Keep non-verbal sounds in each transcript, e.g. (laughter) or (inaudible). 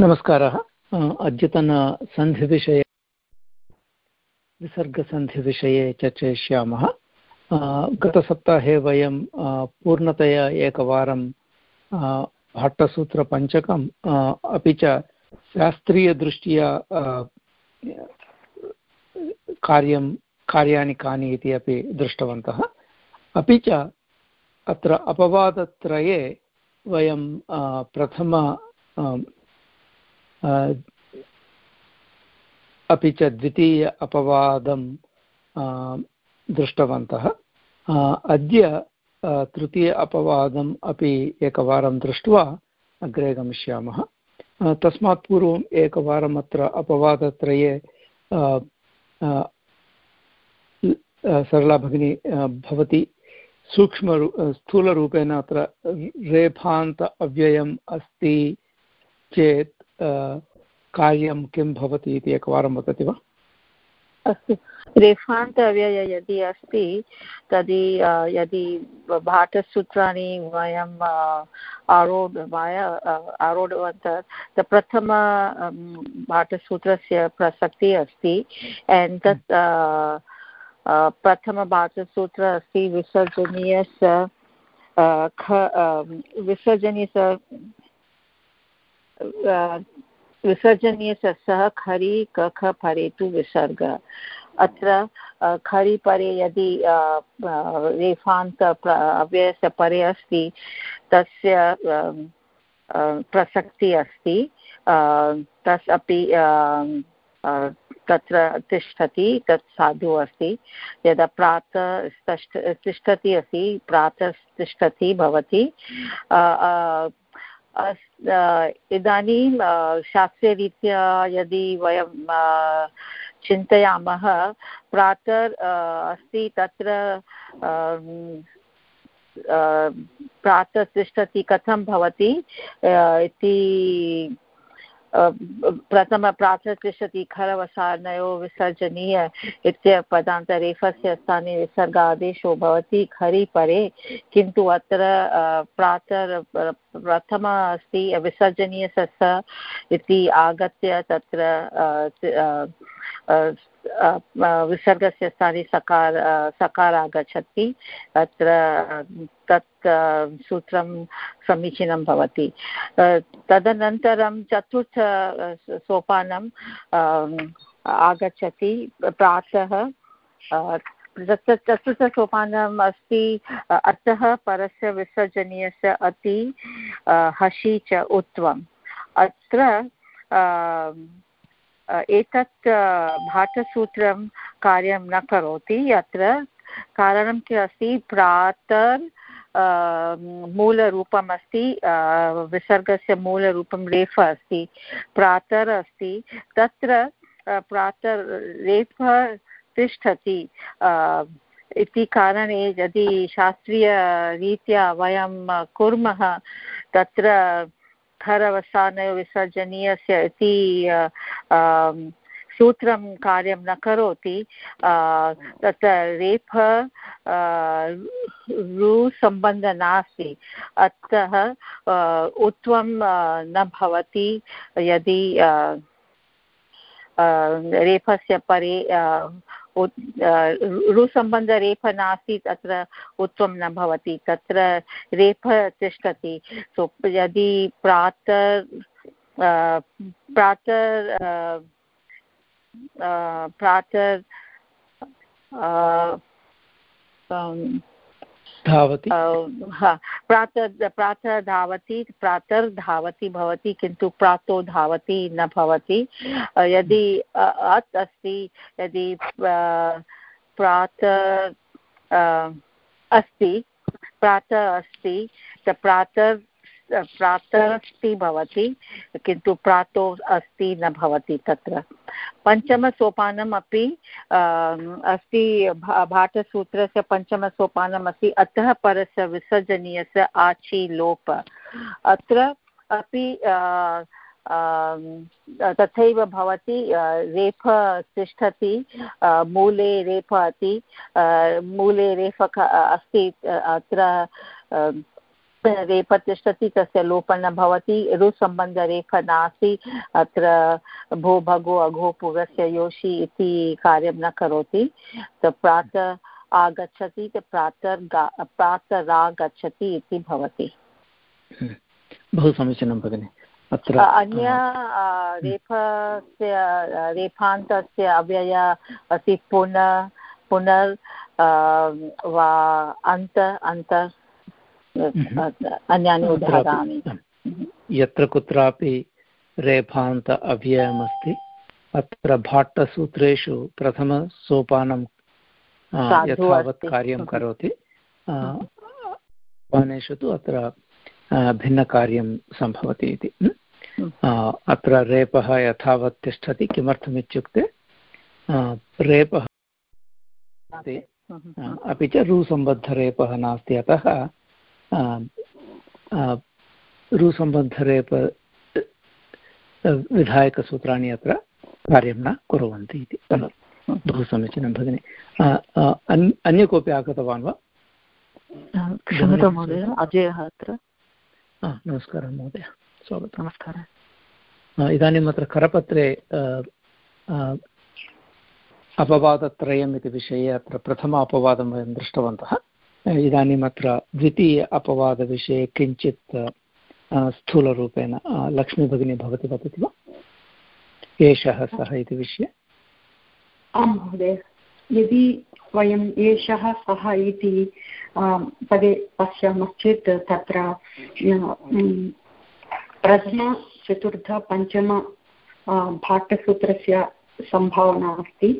नमस्कारः। अद्यतनसन्धिविषये विसर्गसन्धिविषये चर्चयिष्यामः। गतसप्ताहे वयं पूर्णतया एकवारं भाट्टसूत्रपञ्चकम् अपि च शास्त्रीयदृष्ट्या कार्यं, कार्याणि कानि इति अपि दृष्टवन्तः। अपि च अत्र अपवादत्रये वयं प्रथम अपि च द्वितीय अपवादं दृष्टवन्तः। अद्य तृतीय अपवादम् अपि एकवारं दृष्ट्वा अग्रे गमिष्यामः। तस्मात् पूर्वम् एकवारम् अत्र अपवादत्रये सरला भगिनी भवती सूक्ष्मरू स्थूलरूपेण अत्र रेफान्त अव्ययम् अस्ति चेत् कार्यं किं भवति इति एकवारं वदति वा? अस्तु। रेफान्त अव्यय यदि अस्ति तर्हि यदि भाटसूत्राणि वयम् आरोढवाय आरोढवन्तः प्रथम भाटसूत्रस्य प्रसक्तिः अस्ति। एण्ड् तत् प्रथमभाटसूत्र अस्ति विसर्जनीयस्य ख विसर्जनीयस्य विसर्जनीयस्य सः खरि, कख, परे तु विसर्ग। अत्र खरि, परे यदि रेफान्त अव्ययस्य परे अस्ति, तस्य प्रसक्तिः अस्ति तस् अपि तत्र तिष्ठति, तत् साधु अस्ति। यदा प्रातः तिष्ठति अस्ति, प्रातः तिष्ठति भवति इदानीं शास्त्रीयरीत्या यदि वयं चिन्तयामः प्रातः अस्ति तत्र प्रातः तिष्ठति कथं भवति? इति प्रथमप्रातः तिष्ठति खरवसानयो विसर्जनीय इत्य पदान्तरेफस्य स्थाने विसर्गादेशो भवति, खरि परे। किन्तु अत्र प्रातः प्रथम अस्ति विसर्जनीयसस्य इति आगत्य तत्र विसर्गस्य स्थाने सकार सकार आगच्छति अत्र तत् सूत्रं समीचीनं भवति। तदनन्तरं चतुर्थ सोपानं आगच्छति, प्रातः चतुर्थसोपानम् अस्ति अतः परस्य विसर्जनीयस्य अति हसि च उत्वम् अत्र एतत् भाटसूत्रं कार्यं न करोति अत्र कारणं किम् अस्ति? प्रातर् मूलरूपम् अस्ति विसर्गस्य मूलरूपं रेफ अस्ति, प्रातर् अस्ति, तत्र प्रातर् रेफ तिष्ठति इति कारणे यदि शास्त्रीयरीत्या वयं कुर्मः, तत्र खरवसानविसर्जनीयस्य इति सूत्रं कार्यं न करोति। तत्र रेफ रुसम्बन्धः नास्ति। अतः उत्वं न भवति यदि रेफस्य परे रुसम्बन्धरेफ नास्ति, तत्र उत्वं न भवति, तत्र रेफ तिष्ठति। सो, यदि प्रातः प्रातः प्रातः धावति। प्रातः प्रातः धावति प्रातर्धावति भवति, किन्तु प्रातो धावति न भवति। यदि अत् अस्ति, यदि प्रातः अस्ति प्रातः अस्ति प्रातः प्रातरस्ति भवति, किन्तु प्रातो अस्ति न भवति तत्र। पञ्चमसोपानम् अपि अस्ति भाटसूत्रस्य पञ्चमसोपानम् अस्ति, अतः परस्य विसर्जनीयस्य आचि लोप अत्र अपि तथैव भवति रेफ तिष्ठति मूले रेफ अति मूले रेफ अस्ति, अत्र रेफ तिष्ठति तस्य लोपः न भवति। रुसम्बन्धरेफ नास्ति अत्र भो भगो अघो पुरस्य योषि इति कार्यं न करोति। प्रातः आगच्छति प्रातर् प्रातरागच्छति इति भवति। बहु समीचीनं भगिनि। अत्र अन्य रेफस्य रेफान्तस्य अव्यय अस्ति पुनः पुनर् वा अन्त अन्त अन्यानि उदाहरणानि यत्र कुत्रापि रेफान्त अव्ययमस्ति अत्र भाट्टसूत्रेषु प्रथमसोपानं यथावत् कार्यं करोति। सोपानेषु तु अत्र भिन्नकार्यं सम्भवति इति। अत्र रेपः यथावत् तिष्ठति किमर्थमित्युक्ते रेपः अपि च रुसम्बद्धरेपः नास्ति। अतः रुसम्बद्धरेप विधायकसूत्राणि अत्र कार्यं न कुर्वन्ति इति बहु समीचीनं भगिनि। अन्य कोऽपि आगतवान् वा? क्षम्यतां महोदय अजयः अत्र। नमस्कारः महोदय स्वागतं नमस्कारः। इदानीम् अत्र करपत्रे अपवादत्रयम् इति विषये अत्र प्रथम अपवादं वयं दृष्टवन्तः। इदानीम् अत्र द्वितीय अपवादविषये किञ्चित् स्थूलरूपेण लक्ष्मीभगिनी भवती वदति वा? एषः सः इति विषये। आं महोदय। यदि वयम् एषः सः इति पदे पश्यामश्चेत् तत्र प्रथम चतुर्थ पञ्चम भाट्टसूत्रस्य सम्भावना अस्ति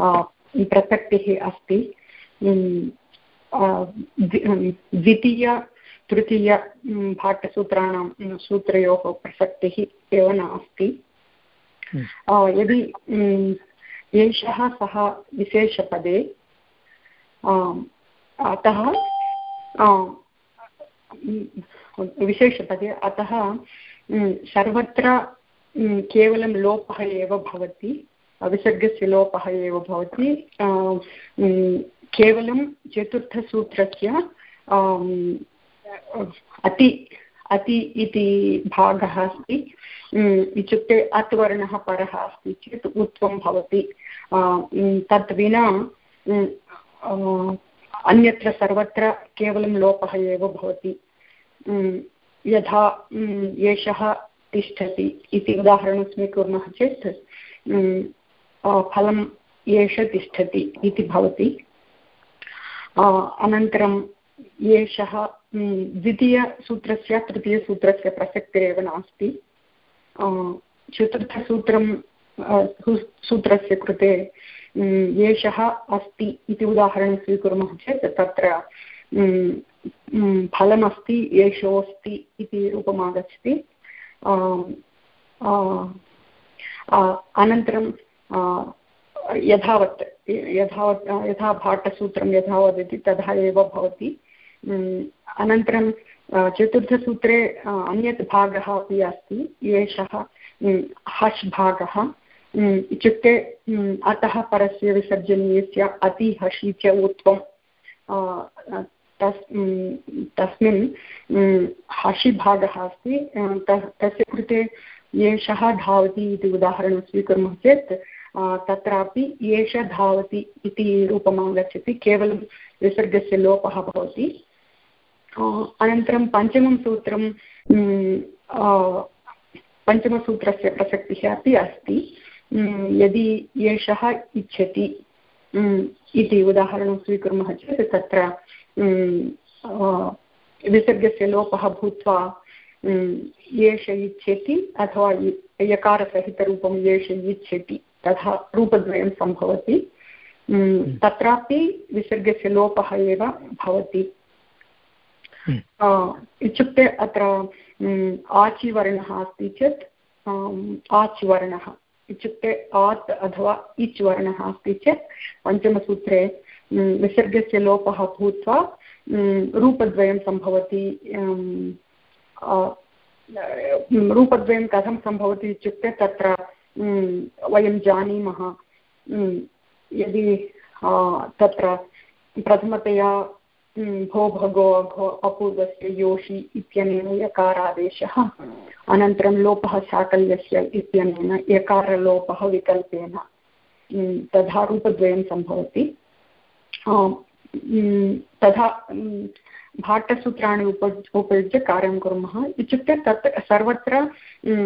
प्रसक्तिः अस्ति द्वितीय तृतीय भाट्टसूत्राणां सूत्रयोः प्रसक्तिः एव नास्ति। यदि एषः सः विशेषपदे अतः विशेषपदे अतः सर्वत्र केवलं लोपः एव भवति विसर्गस्य लोपः एव भवति केवलं चतुर्थसूत्रस्य अति अति इति भागः अस्ति। इत्युक्ते अत् वर्णः परः अस्ति चेत् उत्वं भवति। तत् विना अन्यत्र सर्वत्र केवलं लोपः एव भवति। यथा एषः तिष्ठति इति उदाहरणं स्वीकुर्मः चेत् फलं एष तिष्ठति इति भवति। अनन्तरं एषः द्वितीयसूत्रस्य, तृतीयसूत्रस्य प्रसक्तिरेव नास्ति। चतुर्थसूत्रं सूत्रस्य कृते एषः अस्ति इति उदाहरणं स्वीकुर्मः चेत् तत्र फलमस्ति एषोऽस्ति इति रूपमागच्छति। अनन्तरं यथावत् यथावत् यथा भाटसूत्रं यथा वदति तथा एव भवति। अनन्तरं चतुर्थसूत्रे अन्यत् भागः अपि अस्ति, एषः हश् भागः। इत्युक्ते अतः परस्य विसर्जनीयस्य अति हषि च उत्वं तस् तस्मिन् हषि भागः अस्ति। तस्य कृते एषः धावति इति उदाहरणं स्वीकुर्मः चेत् तत्रापि एष धावति इति रूपम् आगच्छति केवलं विसर्गस्य लोपः भवति। अनन्तरं पञ्चमं सूत्रं पञ्चमसूत्रस्य प्रसक्तिः अपि अस्ति। यदि एषः इच्छति इति उदाहरणं स्वीकुर्मः चेत्, तत्र विसर्गस्य लोपः भूत्वा एष इच्छति अथवा यकारसहितरूपं एष इच्छति। तथा रूपद्वयं सम्भवति। तत्रापि विसर्गस्य लोपः एव भवति। इत्युक्ते अत्र आचिवर्णः अस्ति चेत् आच्वर्णः इत्युक्ते आत् अथवा इच् वर्णः अस्ति चेत् पञ्चमसूत्रे विसर्गस्य लोपः भूत्वा रूपद्वयं सम्भवति रूपद्वयं कथं सम्भवति इत्युक्ते तत्र वयं जानीमः। यदि तत्र प्रथमतया भो भगो अघो अपूर्वस्य योषि इत्यनेन यकारादेशः, अनन्तरं लोपः साकल्यस्य इत्यनेन यकारलोपः विकल्पेन तथा रूपद्वयं सम्भवति। तथा भाट्टसूत्राणि उप उपयुज्य कार्यं कुर्मः। इत्युक्ते तत् सर्वत्र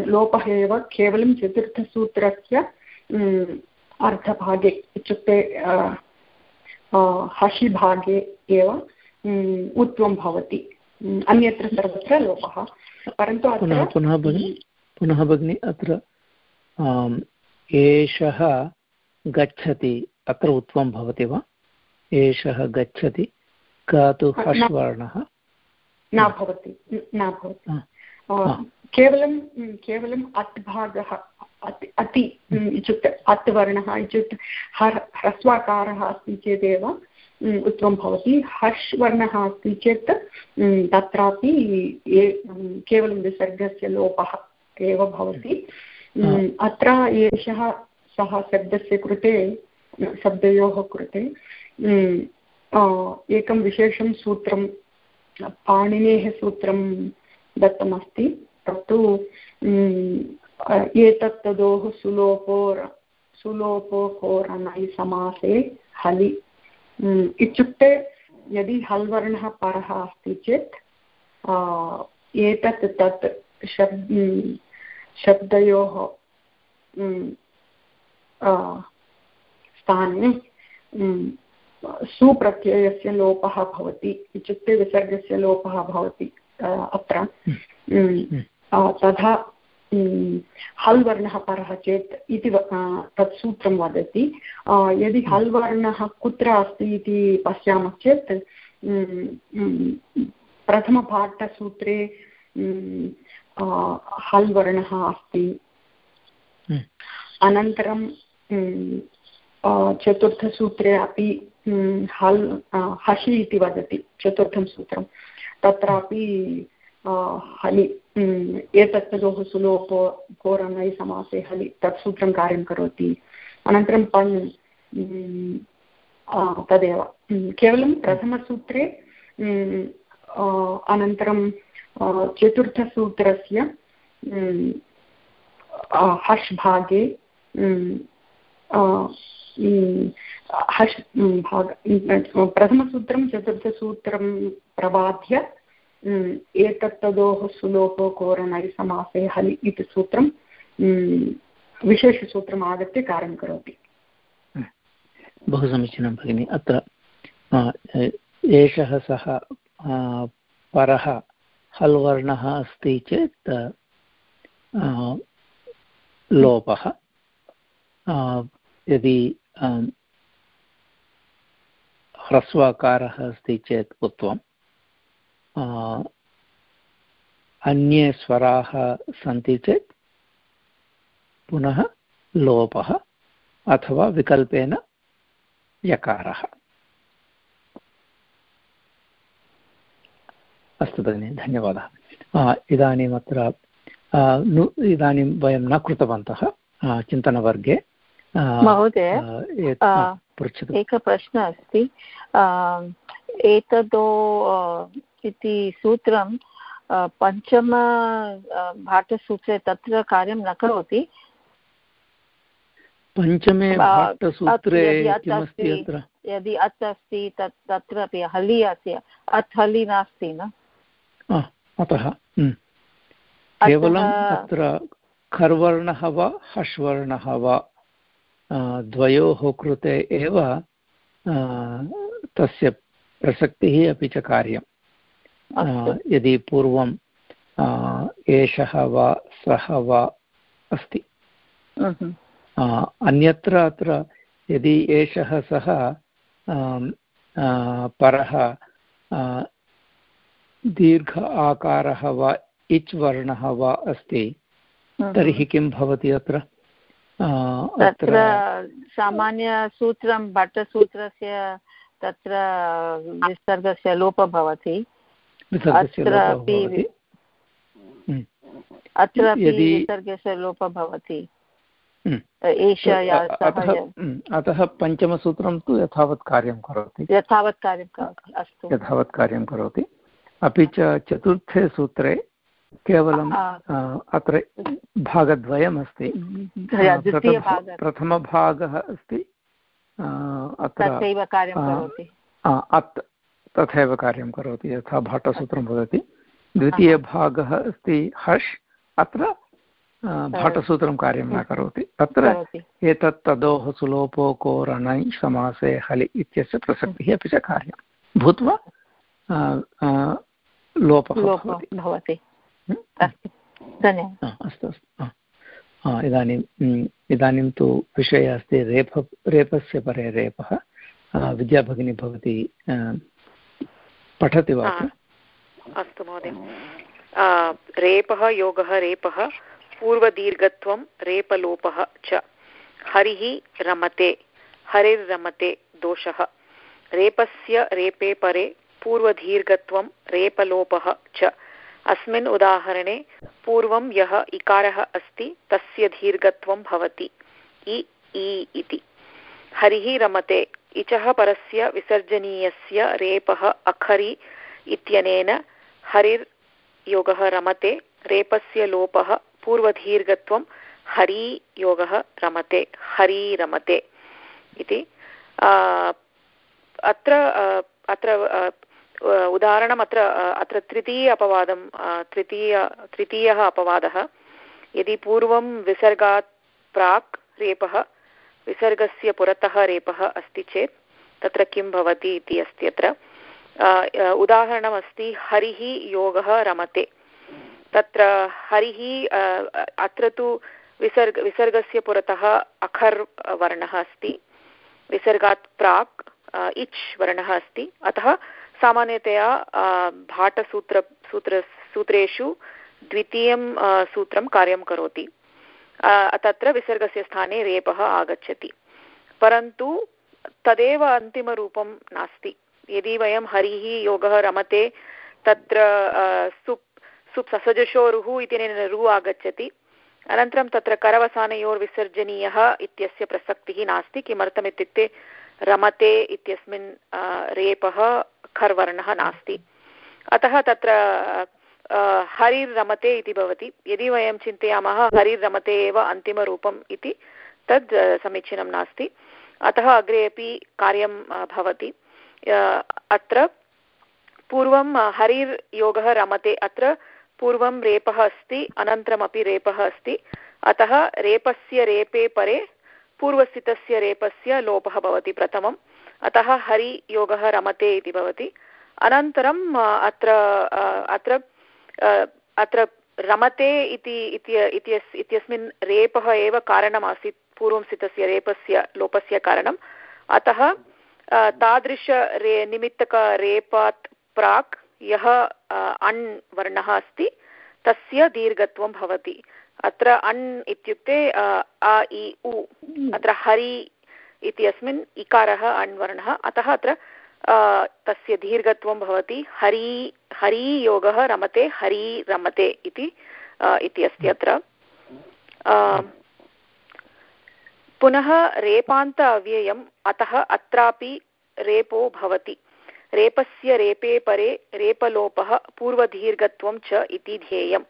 लोपः एव केवलं चतुर्थसूत्रस्य अर्धभागे इत्युक्ते हशिभागे एव उत्वं भवति। अन्यत्र सर्वत्र लोपः। परन्तु पुनः पुनः भगिनि पुनः भगिनि अत्र एषः गच्छति अत्र उत्वं भवति वा? एषः गच्छति क तु हश्वर्णः न भवति न भवति। केवलं केवलम् अत् भागः अति अति इत्युक्ते अत् वर्णः इत्युक्ते हर् ह्रस्वाकारः अस्ति चेदेव उत्तमं भवति। हर्ष् वर्णः अस्ति चेत् तत्रापि केवलं विसर्गस्य लोपः एव भवति। अत्र एषः सः शब्दस्य कृते शब्दयोः कृते एकं विशेषं सूत्रं, पाणिनेः सूत्रं दत्तमस्ति। तत्तु एतत् तदोः सुलोपो सुलोपो होरनै समासे हलि। इत्युक्ते, यदि हल् वर्णः परः अस्ति चेत् एतत् तत् शब् शब्दयोः स्थाने सुप्रत्ययस्य लोपः भवति इत्युक्ते विसर्गस्य लोपः भवति अत्र. तथा हल् वर्णः परः चेत् इति तत् सूत्रं वदति. यदि हल् वर्णः कुत्र अस्ति इति पश्यामश्चेत् प्रथमपाठसूत्रे हल् वर्णः अस्ति. अनन्तरं चतुर्थसूत्रे अपि हल् हसि इति वदति, चतुर्थं सूत्रं। तत्रापि हलि एतत् तयोः सुलोपो घोरनै समासे हलि, तत् सूत्रं कार्यं करोति। अनन्तरं पण् तदेव। केवलं प्रथमसूत्रे अनन्तरं चतुर्थसूत्रस्य हश् भागे हश् भाग प्रथमसूत्रं, चतुर्थसूत्रं प्रबाध्य एतत् तदोः सुलोपो कोरणै समासे हलि इति सूत्रं विशेषसूत्रम् आगत्य कार्यं करोति। बहु समीचीनं भगिनि। अत्र एषः सः परः हल् वर्णः अस्ति चेत् लोपः। यदि ह्रस्वाकारः अस्ति चेत् उत्वम् अन्ये स्वराः सन्ति चेत् पुनः लोपः अथवा विकल्पेन यकारः। अस्तु भगिनि, धन्यवादः। इदानीम् अत्र नु, इदानीं वयं न कृतवन्तः चिन्तनवर्गे। महोदय एकः प्रश्नः अस्ति। एतदो इति सूत्रं पञ्चम भाटसूत्रे तत्र कार्यं न करोति। पञ्चमे भाटसूत्रे यदि अत् अस्ति तत् तत्र अपि हलि अस्ति अत् हलि नास्ति न? अतः केवलं तत्र खर्वर्णः वा हश्वर्णः वा? द्वयोः कृते एव तस्य प्रसक्तिः अपि च कार्यं यदि पूर्वं एषः वा सः वा अस्ति। अन्यत्र अत्र यदि एषः सः परः दीर्घ आकारः वा इच् वर्णः वा अस्ति तर्हि किं भवति अत्र? तत्र सामान्यसूत्रं भट्टसूत्रस्य तत्र विसर्गस्य लोपः भवति। अत्रापि अत्रापि विसर्गस्य लोपः भवति। अतः पञ्चमसूत्रं तु यथावत् कार्यं करोति। यथावत् कार्यं करोति अस्तु। यथावत् कार्यं करोति। अपि च चतुर्थे सूत्रे केवलम् अत्र भागद्वयमस्ति. प्रथमभागः अस्ति. अत्र अत् तथैव कार्यं करोति यथा भाटसूत्रं वदति. द्वितीयभागः अस्ति हर्ष् अत्र भाटसूत्रं कार्यं न करोति. तत्र एतत् तदोः सुलोपो कोरणै समासे हलि इत्यस्य प्रसक्तिः अपि च कार्यं. भूत्वा लोपः भवति. अस्तु। अस्तु इदानीं इदानीं तु विषयः अस्ति रेफ रेपस्य परे रेपः। विद्याभगिनी भवती पठति वा अस्तु महोदय। रेपः योगः रेपः पूर्वदीर्घत्वं रेपलोपः च। हरिः रमते। हरिर्रमते दोषः। रेपस्य रेपे परे पूर्वदीर्घत्वं रेपलोपः च। अस्मिन् उदाहरणे पूर्वं यः इकारः अस्ति, तस्य दीर्घत्वं भवति। इ इ इति। हरिः रमते। इचः परस्य विसर्जनीयस्य रेपः अखरि इत्यनेन हरिर् रमते। रेपस्य लोपः पूर्वदीर्घत्वं हरी योगः रमते। हरी रमते इति। अत्र अत्र उदाहरणम् अत्र अत्र तृतीय अपवादं तृतीय, तृतीयः अपवादः। यदि पूर्वं विसर्गात् प्राक् रेपः, विसर्गस्य पुरतः रेपः अस्ति चेत्, तत्र किं भवति इति अस्ति अत्र। उदाहरणमस्ति, हरिः योगः रमते। तत्र हरिः अत्र तु विसर्ग, विसर्गस्य पुरतः अखर् वर्णः अस्ति। विसर्गात् प्राक् इच् वर्णः अस्ति। अतः सामान्यतया भाटसूत्र, सूत्र, सूत्रेषु द्वितीयं सूत्रं कार्यं करोति। तत्र विसर्गस्य स्थाने रेपः आगच्छति। परन्तु तदेव अन्तिमरूपं नास्ति। यदि वयं हरिः, योगः रमते, तत्र सुप् सुप् ससजशोरुः इत्यनेन रु आगच्छति। अनन्तरं तत्र करवसानयोर्विसर्जनीयः इत्यस्य प्रसक्तिः नास्ति। किमर्थमित्युक्ते रमते इत्यस्मिन् रेपः खर्वर्णः नास्ति। अतः तत्र हरिर्रमते इति भवति। यदि वयं चिन्तयामः, हरिर्रमते एव अन्तिमरूपम् इति, तद् समीचीनं नास्ति। अतः अग्रे अपि कार्यं भवति। अत्र पूर्वं हरिर्योगः रमते। अत्र पूर्वं रेपः अस्ति, अनन्तरमपि रेपः अस्ति। अतः रेपस्य रेपे परे पूर्वस्थितस्य रेपस्य लोपः भवति प्रथमम्। अतः हरियोगः रमते इति भवति। अनन्तरम् अत्र अत्र अत्र रमते इति इत्यस्मिन् रेपः एव कारणमासीत्, पूर्वं स्थितस्य रेपस्य, लोपस्य कारणम्। अतः तादृश रे निमित्तकरेपात् प्राक् यः अण् वर्णः अस्ति, तस्य दीर्घत्वं भवति। अत्र अण् इत्युक्ते अ, इ, उ, अत्र हरि इत्यस्मिन् इकारः अण् वर्णः अतः अत्र तस्य दीर्घत्वं भवति, हरि हरि योगः रमते, हरि रमते इति इति अस्ति अत्र। पुनः रेपान्त अव्ययम्, अतः अत्रापि रेपो भवति। रेपस्य रेपे परे रेपलोपः पूर्वदीर्घत्वं च इति ध्येयम्।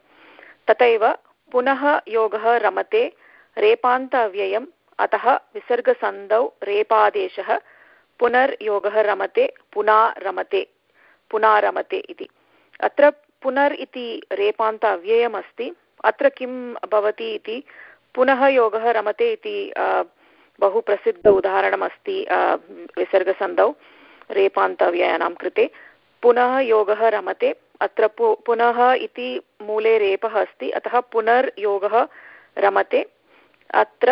तथैव पुनः योगः रमते, रेपान्त अव्ययम् अतः विसर्गसन्धौ रेपादेशः पुनर्योगः रमते पुना रमते पुनारमते इति। अत्र पुनर् इति रेपान्त अव्ययमस्ति अत्र किं भवति इति पुनः योगः रमते इति बहु प्रसिद्ध उदाहरणमस्ति विसर्गसन्धौ रेपान्तव्ययानां कृते। पुनः योगः रमते, अत्र पुनः इति मूले रेपः अस्ति, अतः पुनर्योगः रमते। अत्र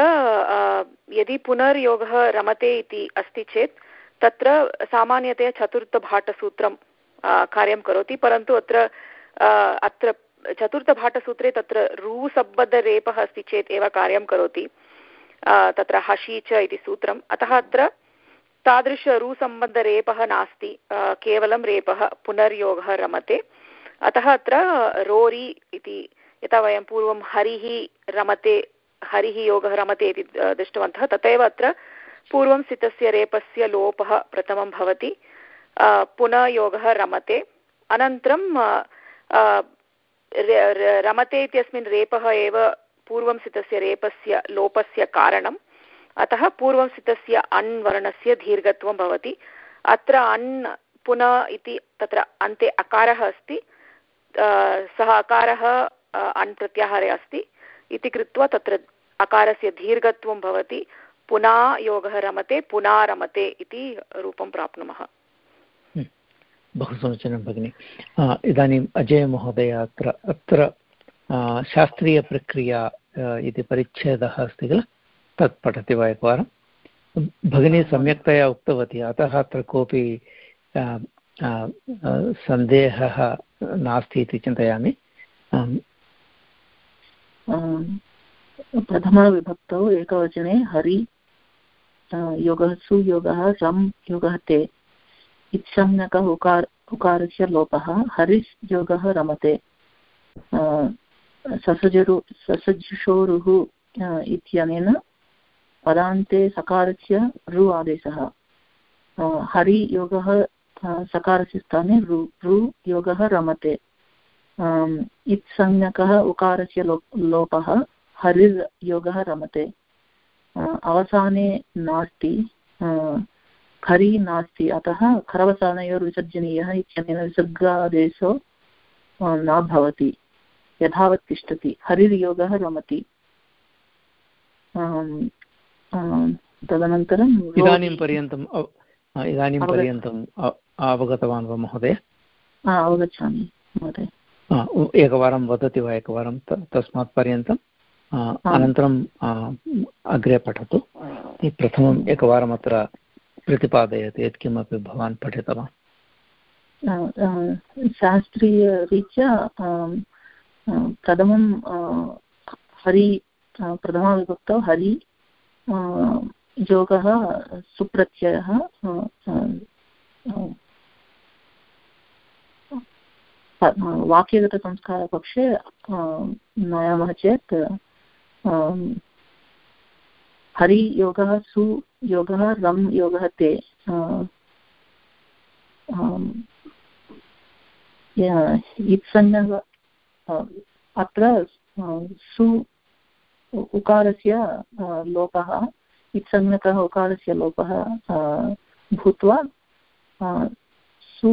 यदि पुनर्योगः रमते इति अस्ति चेत्, तत्र सामान्यतया चतुर्थभाटसूत्रं कार्यं करोति, परन्तु अत्र अत्र चतुर्थभाटसूत्रे तत्र रूसम्बद्धरेपः अस्ति चेत् एव कार्यं करोति तत्र हशी च इति सूत्रम्। अतः अत्र तादृशरूसम्बद्धरेपः नास्ति केवलं रेपः, पुनर्योगः रमते। अतः अत्र रोरि इति, यथा वयं पूर्वं हरिः रमते हरिः योगः रमते इति दृष्टवन्तः। तथैव अत्र पूर्वं स्थितस्य रेपस्य लोपः प्रथमं भवति। पुनः योगः रमते। अनन्तरं रमते इत्यस्मिन् रेपः एव पूर्वं स्थितस्य रेपस्य लोपस्य कारणम्। अतः पूर्वं स्थितस्य अण् वर्णस्य दीर्घत्वं भवति। अत्र अण् पुनः इति तत्र अन्ते अकारः अस्ति। सः अकारः अण् प्रत्याहारे अस्ति। इति कृत्वा तत्र अकारस्य दीर्घत्वं भवति पुनः योगः रमते पुनः रमते इति रूपं प्राप्नुमः। हम्म। बहु समीचीनं भगिनि। इदानीम् अजयमहोदय अत्र अत्र शास्त्रीयप्रक्रिया इति परिच्छेदः अस्ति किल? तत् पठति वा एकवारं? भगिनी सम्यक्तया उक्तवती अतः अत्र कोऽपि सन्देहः नास्ति इति चिन्तयामि। प्रथमविभक्तौ एकवचने हरि योगः सुयोगः रम् योगः ते। इत्सम्यकः उकार उकारस्य लोपः, हरिस् रमते। ससजरु ससजुषोरुः इत्यनेन पदान्ते सकारस्य रु आदेशः। हरियोगः सकारस्य स्थाने रु रु योगः रमते। इत्संज्ञकः उकारस्य लो लोपः हरिर् योगः रमते। अवसाने नास्ति खरि नास्ति। अतः खरवसानयोर्विसर्जनीयः इत्यनेन विसर्गादेशो न भवति यथावत् तिष्ठति। हरिर्योगः रमति। तदनन्तरम् इदानीं पर्यन्तम् इदानीं पर्यन्तम् अवगतवान् वा महोदय? अवगच्छामि महोदय। एकवारं वदति वा एकवारं तस्मात् पर्यन्तम् अनन्तरम् अग्रे पठतु। प्रथमम् एकवारम् अत्र प्रतिपादयति यत्किमपि भवान् पठितवान्। शास्त्रीयरीत्या प्रथमं हरि प्रथमविभक्तौ हरि योगः सुप्रत्ययः वाक्यगतसंस्कारपक्षे नयामः चेत् हरियोगः सुयोगः रम् योगः ते इत्सन्नः अत्र सु उकारस्य लोपः इत्संज्ञकः उकारस्य लोपः भूत्वा सु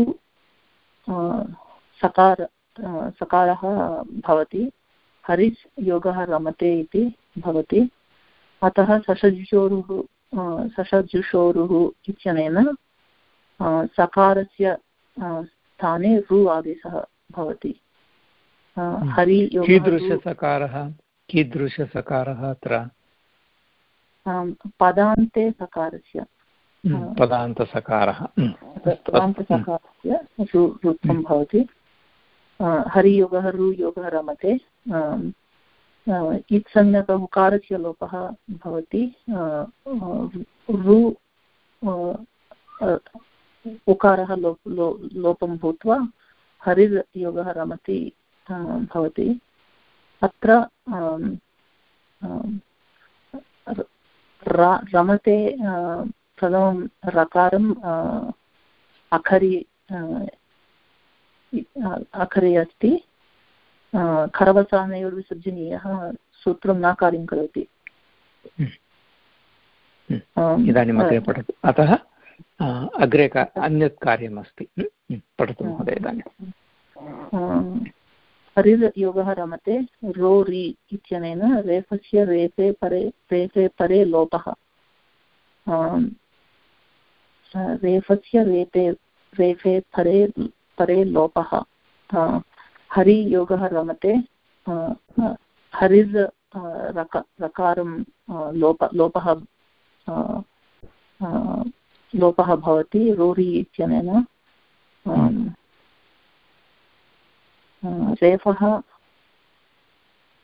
सकार सकारः भवति। हरिस् योगः रमते इति भवति। अतः सषजुषोरुः सषजुषोरुः इत्यनेन सकारस्य स्थाने रु आदेशः भवति। हरि कीदृशसकारः? कीदृशसकारः अत्र? पदान्ते सकारस्य। पदान्तसकारः। पदान्तसकारस्य रूपं भवति। हरियोगः रुयोगः रमते इत्संज्ञक उकारस्य लोपः भवति रु उकारः लोप लो, लोपं भूत्वा हरिर् योगः रमति भवति। अत्र रमते प्रथमं रकारम् अखरि अखरे अस्ति खरवसानयोर्विसर्जनीयः सूत्रं न कार्यं करोति हम्म। हम्म। इदानीम् अग्रे पठतु अतः अग्रे का अन्यत् कार्यमस्ति हम्म। पठतु महोदय इदानीं हरिर् योगः रमते रो रि इत्यनेन रेफस्य रेफे परे रेफे परे लोपः रेफस्य रेपे रेफे परे परे लोपः। हरियोगः रमते। हरिर् रक रकारं लोप लोपः लोपः भवति। रोरि इत्यनेन। रेफः।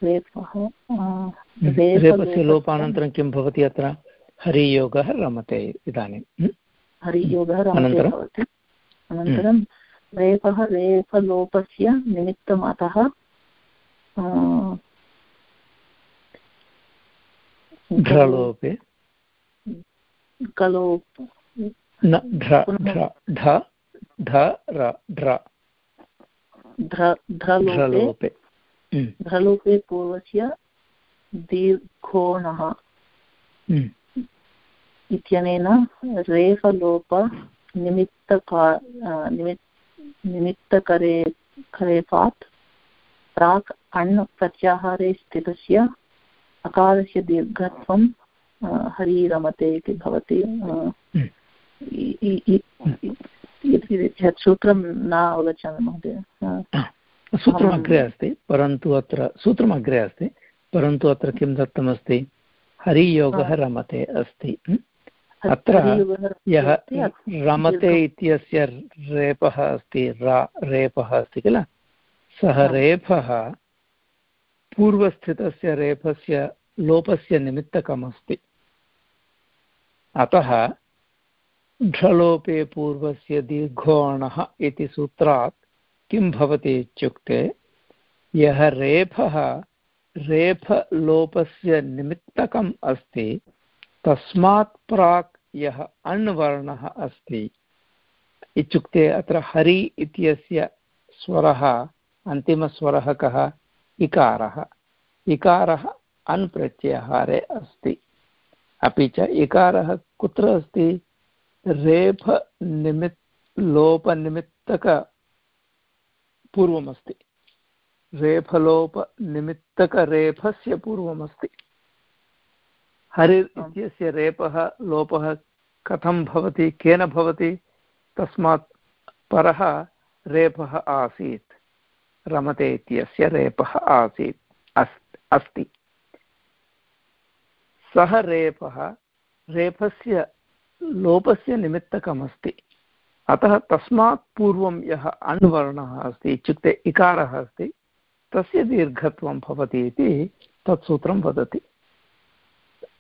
रेफः रेफस्य लोपानन्तरं किं भवति अत्र? हरियोगः रमते इदानीं। हरियोगः रमते भवति। अनन्तरं रेफः रेफलोपस्य निमित्तम् अतः ढ्रलोपे कलोप न ढ्र। ढ्र ढ ढ ढ्र ध्रलोपे ध्रलोपे पूर्वस्य दीर्घोणः। इत्यनेन रेफलोप निमित्तका निमित्तकरे करेपात् प्राक् अण् प्रत्याहारे स्थितस्य अकारस्य दीर्घत्वं हरिरमते इति भवति यत् सूत्रं न अवगच्छामि महोदय सूत्रम् अग्रे अस्ति परन्तु अत्र सूत्रम् अग्रे अस्ति परन्तु अत्र किं दत्तमस्ति? हरियोगः रमते अस्ति अत्र यः रमते इत्यस्य रेपः अस्ति रा रेपः अस्ति किल? सः रेफः पूर्वस्थितस्य रेफस्य लोपस्य निमित्तकमस्ति। अतः ढलोपे पूर्वस्य दीर्घोणः इति सूत्रात् किं भवति इत्युक्ते यः रेफः रेफलोपस्य निमित्तकम् अस्ति तस्मात् प्राक् यः अण्वर्णः अस्ति इत्युक्ते अत्र हरि इत्यस्य स्वरः, अन्तिमस्वरः कः? इकारः। इकारः अन् प्रत्याहारे अस्ति। अपि च इकारः कुत्र अस्ति? रेफनिमित् लोपनिमित्तकपूर्वमस्ति रेफलोपनिमित्तकरेफस्य पूर्वमस्ति। हरिर् इत्यस्य रेपः लोपः कथं भवति केन भवति? तस्मात् परः रेपः आसीत्। रमते इत्यस्य रेपः आसीत्। अस् अस्ति। सः रेपः रेफस्य लोपस्य निमित्तकमस्ति। अतः तस्मात् पूर्वं यः अण्वर्णः अस्ति इत्युक्ते इकारः अस्ति तस्य दीर्घत्वं भवति इति तत् सूत्रं वदति।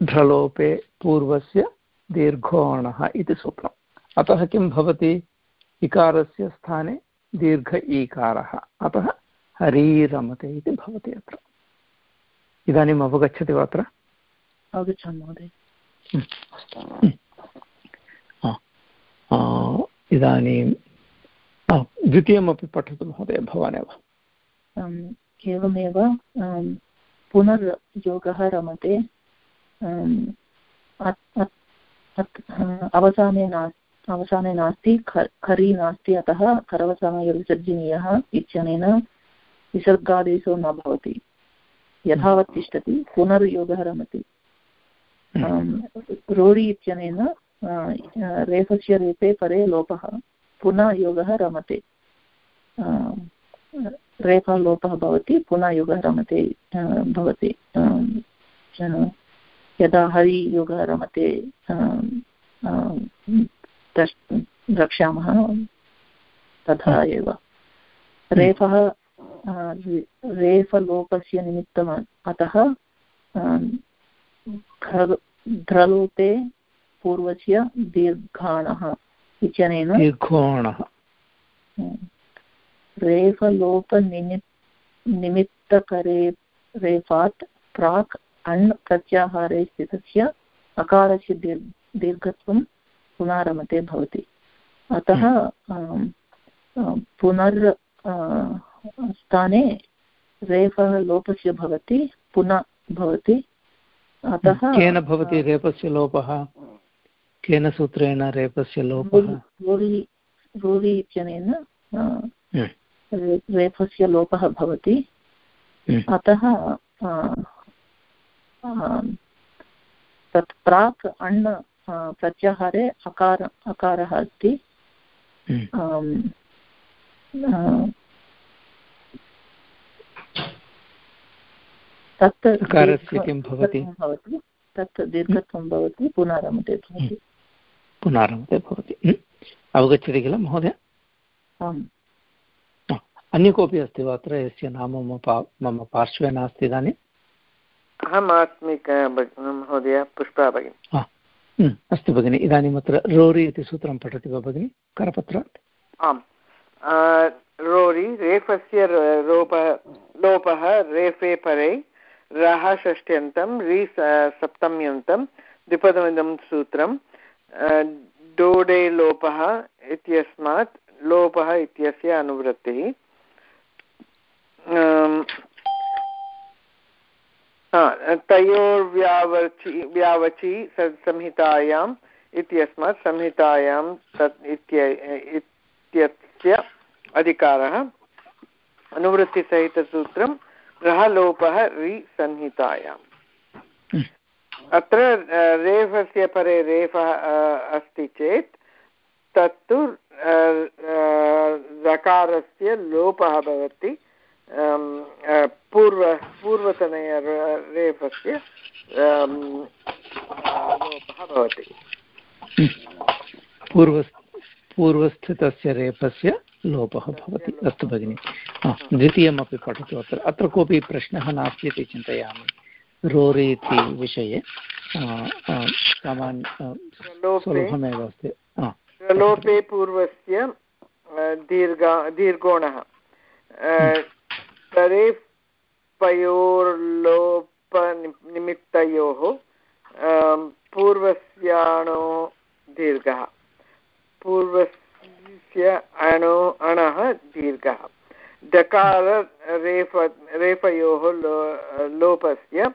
ढ्रलोपे पूर्वस्य दीर्घोणः इति सूत्रम्। अतः किं भवति? इकारस्य स्थाने दीर्घ ईकारः। अतः हरीरमते इति भवति अत्र। इदानीम् अवगच्छति वा अत्र? अवगच्छामि महोदय। इदानीं द्वितीयमपि पठतु महोदय भवानेव। एवमेव पुनर्योगः रमते। अवसाने नास्ति अवसाने नास्ति खरी नास्ति अतः खरवसानः विसर्जनीयः इत्यनेन विसर्गादेशो न भवति। यथावत् तिष्ठति पुनर्योगः रमति रोडि इत्यनेन रेफस्य रेपे परे लोपः पुनः योगः रमते रेफालोपः भवति पुनः योगः रमते भवति। यदा हरियोगः रमते द्रक्ष्यामः तथा एव। रेफः रेफलोपस्य निमित्तम् अतः ध्रलोपे पूर्वस्य दीर्घाणः इत्यनेन दीर्घोणः। रेफलोपनिमि निमित्तकरे रेफात् प्राक् अण् प्रत्याहारे स्थितस्य अकारस्य दीर् दीर्घत्वं पुनारमते भवति। अतः पुनर् स्थाने रेफः लोपस्य भवति पुनः भवति। अतः केन भवति रेपस्य लोपः? केन सूत्रेण रेपस्य लोपः? रूढि इत्यनेन रेफस्य लोपः भवति। अतः तत् प्राक् अण् प्रत्याहारे अकार अकारः अस्ति। तत् किं भवति? तत् दीर्घत्वं भवति पुनरमते भवति। पुनरमते भवति। अवगच्छति किल महोदय? आम्। अन्य कोऽपि अस्ति वा अत्र? यस्य नाम मम पार्श्वे नास्ति इदानीम् अहम् अस्मि महोदय पुष्पा भगिनी। अस्तु भगिनि इदानीम् अत्र रोरि इति सूत्रं पठति वा भगिनि? करपत्रात्? आम्। रोरि रेफस्य रोपः लोपः रेफे परे रः षष्ट्यन्तं रि सप्तम्यन्तं द्विपदमिदं सूत्रं डोडे लोपः इत्यस्मात् लोपः इत्यस्य अनुवृत्तिः। तयोर्व्यावचि व्यावचि संहितायाम् इत्यस्मात् संहितायां तत् इत्यस्य अधिकारः। अनुवृत्तिसहितसूत्रं रः लोपः रि संहितायाम्। अत्र रेफस्य परे रेफः अस्ति चेत् तत्तु रकारस्य लोपः भवति। पूर्व पूर्वतनय रेफस्य लोपः भवति। पूर्व पूर्वस्थितस्य रेफस्य लोपः भवति। अस्तु भगिनि। द्वितीयमपि पठतु अत्र। अत्र कोऽपि प्रश्नः नास्ति इति चिन्तयामि रोरि इति विषये सामान्य सुलभमेव अस्ति। प्रलोपे पूर्वस्य दीर्घा दीर्घोणः। पयोर्लोपनिमित्तयोः पूर्वस्याणो दीर्घः। पूर्वस्य अणो, अणः दीर्घः। डकार रेफ, रेफयोः लो, लोपस्य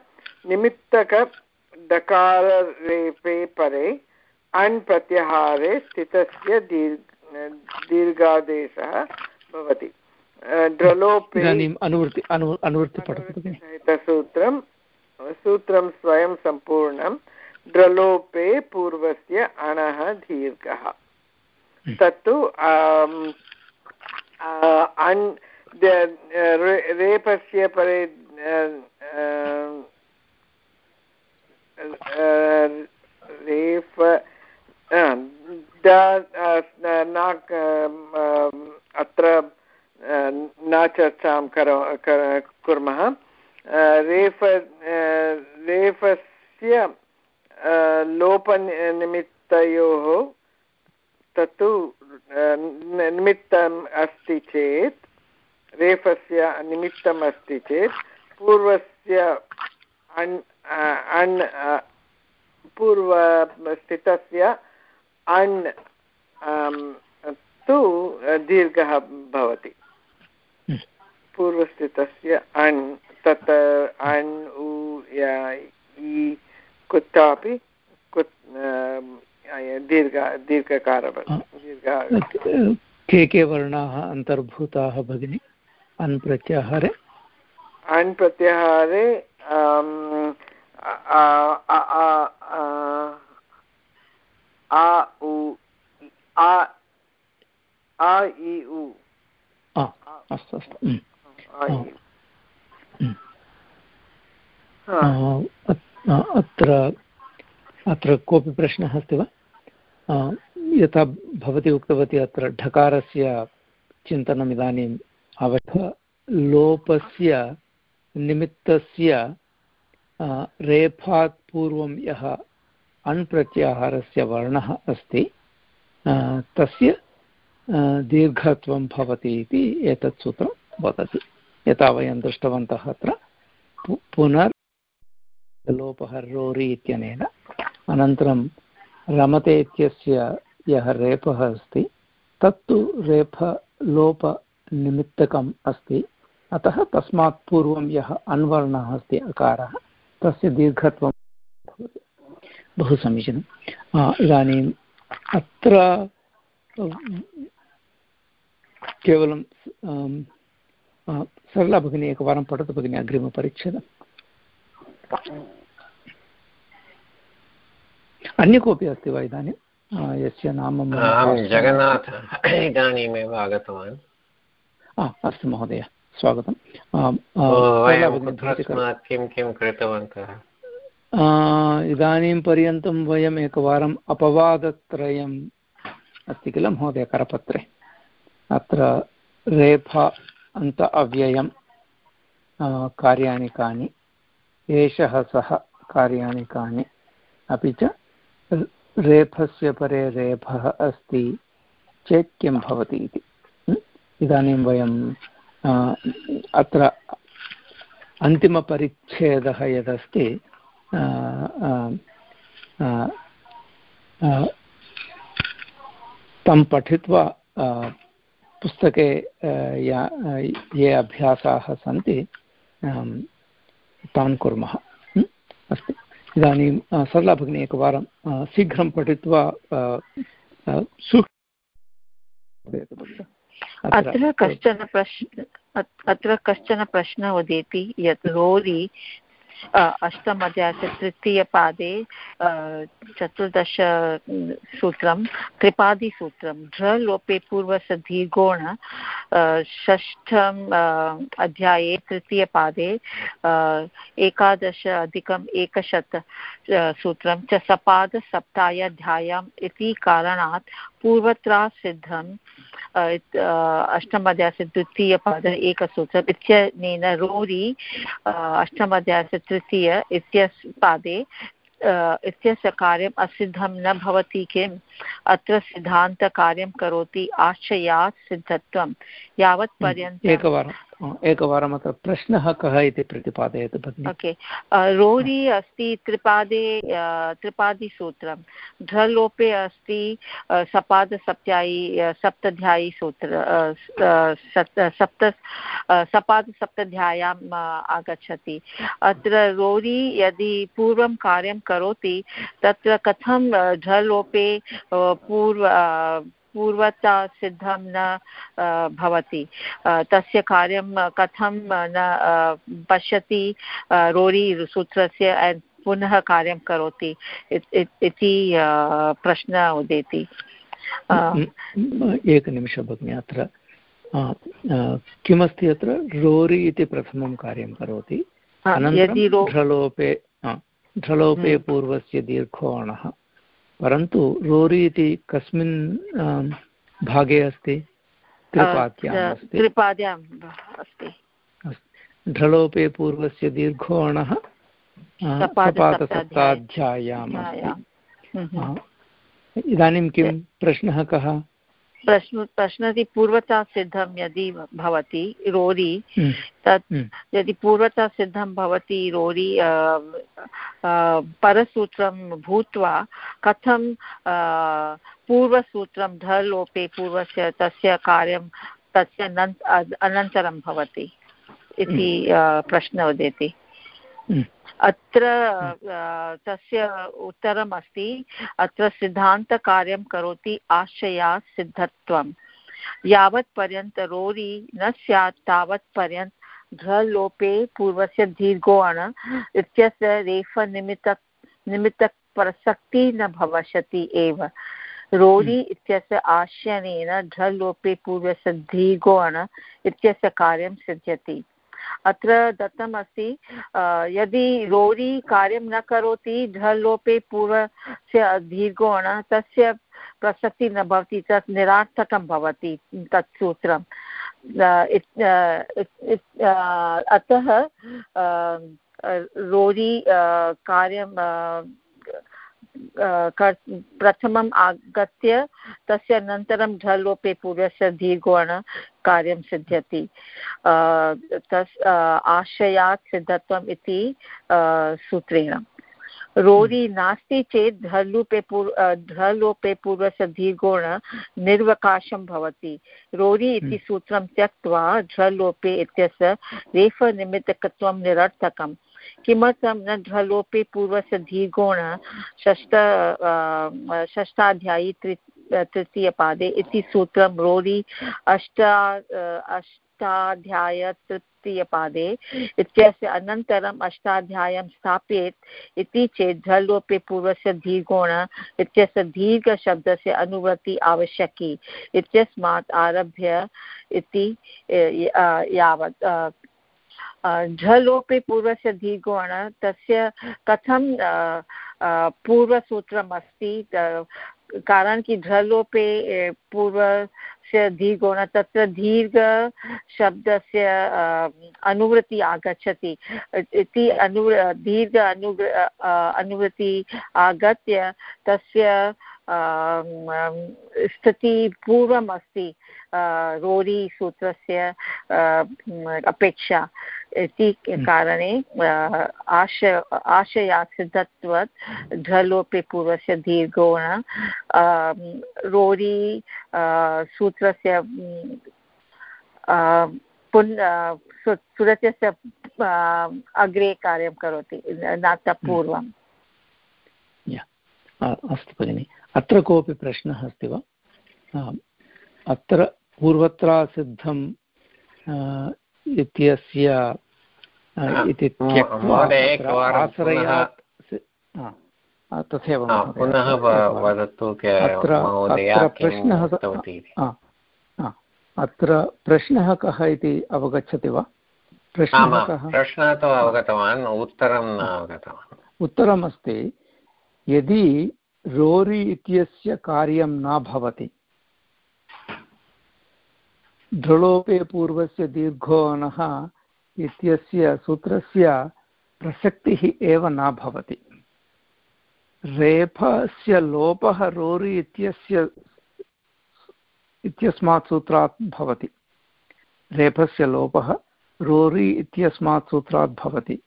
निमित्तक निमित्तकडकाररेफे परे अण् प्रत्याहारे स्थितस्य दीर्घ, दीर्घादेशः भवति। ड्रलोपे अनुवृत्ति अनुवृत्ति पठतु सूत्रं सूत्रं स्वयं सम्पूर्णं ड्रलोपे पूर्वस्य अणः दीर्घः हम्म। तत्तु रेपस्य परे रेफ अत्र न चर्चां करो कुर्मः। रेफ रेफस्य लोपनिमित्तयोः तत्तु निमित्तम् अस्ति चेत्, रेफस्य निमित्तम् अस्ति चेत्, पूर्वस्य अण् अण् पूर्वस्थितस्य अण् तु दीर्घः भवति। पूर्वस्थितस्य अण् तत् अण् उ इ कुत्रापि दीर्घ दीर्घकार। के के वर्णाः अन्तर्भूताः भगिनि? अन् प्रत्याहारे? अण् प्रत्याहारे अस्तु अस्तु। अत्र अत्र कोऽपि प्रश्नः अस्ति वा? यथा भवती उक्तवती अत्र ढकारस्य चिन्तनम् इदानीम् अवश्य लोपस्य निमित्तस्य रेफात् पूर्वं यः अण् प्रत्याहारस्य वर्णः अस्ति तस्य दीर्घत्वं भवति इति एतत् सूत्रं वदति। यथा वयं दृष्टवन्तः अत्र। पुनर् लोपः रोरि इत्यनेन अनन्तरं रमते इत्यस्य यः रेपः अस्ति, तत्तु रेफ लोपनिमित्तकम् अस्ति। अतः तस्मात् पूर्वं यः अन्वर्णः अस्ति, अकारः, तस्य दीर्घत्वं बहु समीचीनम् इदानीम् अत्र केवलं सरला भगिनी एकवारं पठतु भगिनी अग्रिमपरिच्छेदम् अन्य कोऽपि अस्ति वा इदानीं यस्य नाम जगन्नाथ इदानीमेव आगतवान् अस्तु महोदय स्वागतं किं किं कृतवन्तः इदानीं पर्यन्तं वयम् एकवारम् अपवादत्रयम् अस्ति किल महोदय करपत्रे अत्र रेफा अन्त अव्ययं कार्याणि कानि, एषः सः कार्याणि कानि, अपि च रेफस्य परे रेफः अस्ति, चेत् किं भवति इति। इदानीं वयं अत्र अन्तिमपरिच्छेदः यदस्ति तं पठित्वा पुस्तके ये अभ्यासाः सन्ति तान् कुर्मः। अस्तु। इदानीं सरला भगिनी एकवारं शीघ्रं पठित्वा अत्र कश्चन प्रश्न, अत्र कश्चन प्रश्नः उदेति यत्, रोरि अष्टमध्यायस्य तृतीयपादे चतुर्दश सूत्रं त्रिपादिसूत्रं ढ्र लोपे पूर्वस्य दीर्घोण षष्ठम् अध्याये तृतीयपादे एकादश अधिकम् एकशत सूत्रं च सपादसप्तायाध्यायम् इति कारणात् पूर्वत्रा सिद्धम् अष्टमध्यायस्य द्वितीयपाद एकसूत्रम् इत्यनेन रोरि अष्टमध्यायस्य तृतीय इत्यस् पादे इत्यस्य कार्यम् असिद्धं न भवति किम्? अत्र सिद्धान्तकार्यं करोति आश्रयात् सिद्धत्वं यावत् पर्यन्तम् एकवारम्। एकवारम् अत्र प्रश्नः कः इति प्रतिपादयतु भगिनि। ओके। रोरि अस्ति त्रिपादे त्रिपादिसूत्रं। ढलोपे अस्ति सपादसप्त्यायि सप्तध्यायी सूत्र सप्त सपादसप्तध्याय्याम् आगच्छति। अत्र रोरि यदि पूर्वं कार्यं करोति, तत्र कथं ढलोपे पूर्व पूर्वता सिद्धं न भवति तस्य कार्यं कथं न पश्यति रोरि सूत्रस्य पुनः कार्यं करोति इति प्रश्नः उदेति। एकनिमिषः भगिनि अत्र किमस्ति अत्र? रोरि इति प्रथमं कार्यं करोति अनन्तरं ढ्रलोपे ढ्रलोपे हम्म। पूर्वस्य दीर्घोणः परन्तु रोरि इति कस्मिन् भागे अस्ति? ढलोपे अस्ति? पूर्वस्य दीर्घोणः सपादसप्ताध्याय्याम् हम्म। इदानीं किं प्रश्नः कः? प्रश्न प्रश्नति पूर्वता सिद्धं यदि भवति रोरि हम्म। तत् हम्म। यदि पूर्वता सिद्धं भवति रोरि परसूत्रं भूत्वा कथं पूर्वसूत्रं ढलोपे पूर्वस्य तस्य कार्यं तस्य अनन्तरं भवति इति हम्म। प्रश्नः उदेति अत्र तस्य उत्तरम् अस्ति अत्र सिद्धान्तकार्यं करोति आशया सिद्धत्वं। यावत् पर्यन्त रोरि न स्यात् तावत् पर्यन्त घ्रलोपे पूर्वस्य दीर्घो अण इत्यस्य रेफनिमित्त निमित्तप्रसक्तिः न भविष्यति एव। रोरि हम्म। इत्यस्य आशयनेन ढलोपे पूर्वस्य दीर्घो अण इत्यस्य कार्यं सिद्ध्यति। अत्र दत्तमस्ति यदि रोरि कार्यं न करोति ढलोपे पूर्वस्य दीर्घोण तस्य प्रसक्तिः न भवति, तत् निरार्थकं भवति, तत् सूत्रं। अतः रोरि कार्यं प्रथमम् आगत्य तस्य अनन्तरं ढलोपे पूर्वस्य दीर्घोण कार्यं सिद्ध्यति। तस् आशयात् सिद्धत्वम् इति सूत्रेण। रोरि नास्ति चेत् ढलुपे पूर् ढलोपे पूर्वस्य दीर्घोण निर्वकाशं भवति। रोरि इति हम्म। सूत्रं त्यक्त्वा ढलोपे इत्यस्य रेफनिमित्तकत्वं निरर्थकम्। किमर्थं न ढलोपे पूर्वस्य दीर्घोण षष्ठ षष्ठाध्यायी तृ तृतीयपादे इति सूत्रं रोरि अष्टा अष्टाध्याय तृतीयपादे इत्यस्य अनन्तरम् अष्टाध्यायं स्थापयेत् इति चेत् ढलोपे पूर्वस्य दीर्घोण इत्यस्य दीर्घशब्दस्य अनुवृत्ति आवश्यकी इत्यस्मात् आरभ्य इति यावत् झलोपे पूर्वस्य दीर्घोण तस्य कथं पूर्वसूत्रम् अस्ति? कारण कि झलोपे पूर्वस्य दीर्घोण तत्र दीर्घशब्दस्य अनुवृत्ति आगच्छति। इति अनु, दीर्घ अनु अनुवृत्ति आगत्य तस्य स्थितिः पूर्वम् अस्ति रोरी अपेक्षा। इति कारणे आश आशयासिद्धत्वात् ढलोपे पूर्वस्य दीर्घोण रोरि सूत्रस्य पुन् सुरत्यस्य अग्रे कार्यं करोति न पूर्वम्। अस्तु भगिनि। अत्र कोऽपि प्रश्नः अस्ति वा? अत्र पूर्वत्र सिद्धम् इत्यस्य इति आश्रयात् तथैव पुनः वदतु अत्र प्रश्नः अत्र प्रश्नः कः इति अवगच्छति वा? प्रश्नः कः? प्रश्नः तु अवगतवान् उत्तरं न अवगतवान्। उत्तरमस्ति यदि रोरि इत्यस्य कार्यं न भवति दृलोपे पूर्वस्य दीर्घोणः इत्यस्य सूत्रस्य प्रसक्तिः एव न भवति। रेफस्य लोपः रोरि इत्यस्य इत्यस्मात् सूत्रात् भवति। रेफस्य लोपः रोरि इत्यस्मात् सूत्रात् भवति।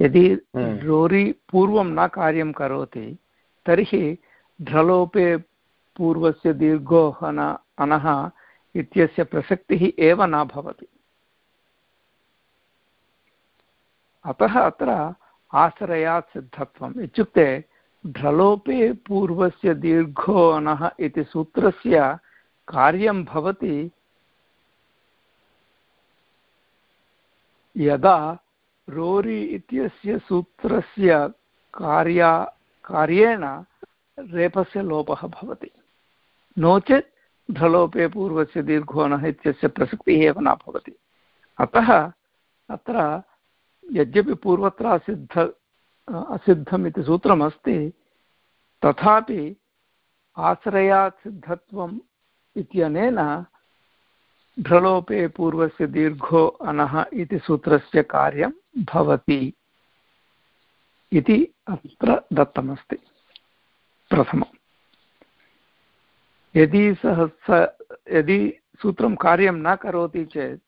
यदि हम्म। रोरि पूर्वं न कार्यं करोति तर्हि ध्रलोपे पूर्वस्य दीर्घोहन अनः इत्यस्य प्रसक्तिः एव न भवति। अतः अत्र आश्रयात् सिद्धत्वम्। इत्युक्ते ढ्रलोपे पूर्वस्य दीर्घो अनः इति सूत्रस्य कार्यं भवति यदा रोरि इत्यस्य सूत्रस्य कार्या, कार्येण रेपस्य लोपः भवति। नो चेत् ढलोपे पूर्वस्य दीर्घोणः इत्यस्य प्रसक्तिः एव न भवति। अतः अत्र यद्यपि पूर्वत्र असिद्ध असिद्धम् इति सूत्रमस्ति, तथापि आश्रयात् सिद्धत्वम् इत्यनेन ढ्रलोपे पूर्वस्य दीर्घो अनः इति सूत्रस्य कार्यं भवति इति अत्र दत्तमस्ति। प्रथमम्। यदि सः स यदि सूत्रं कार्यं न करोति चेत्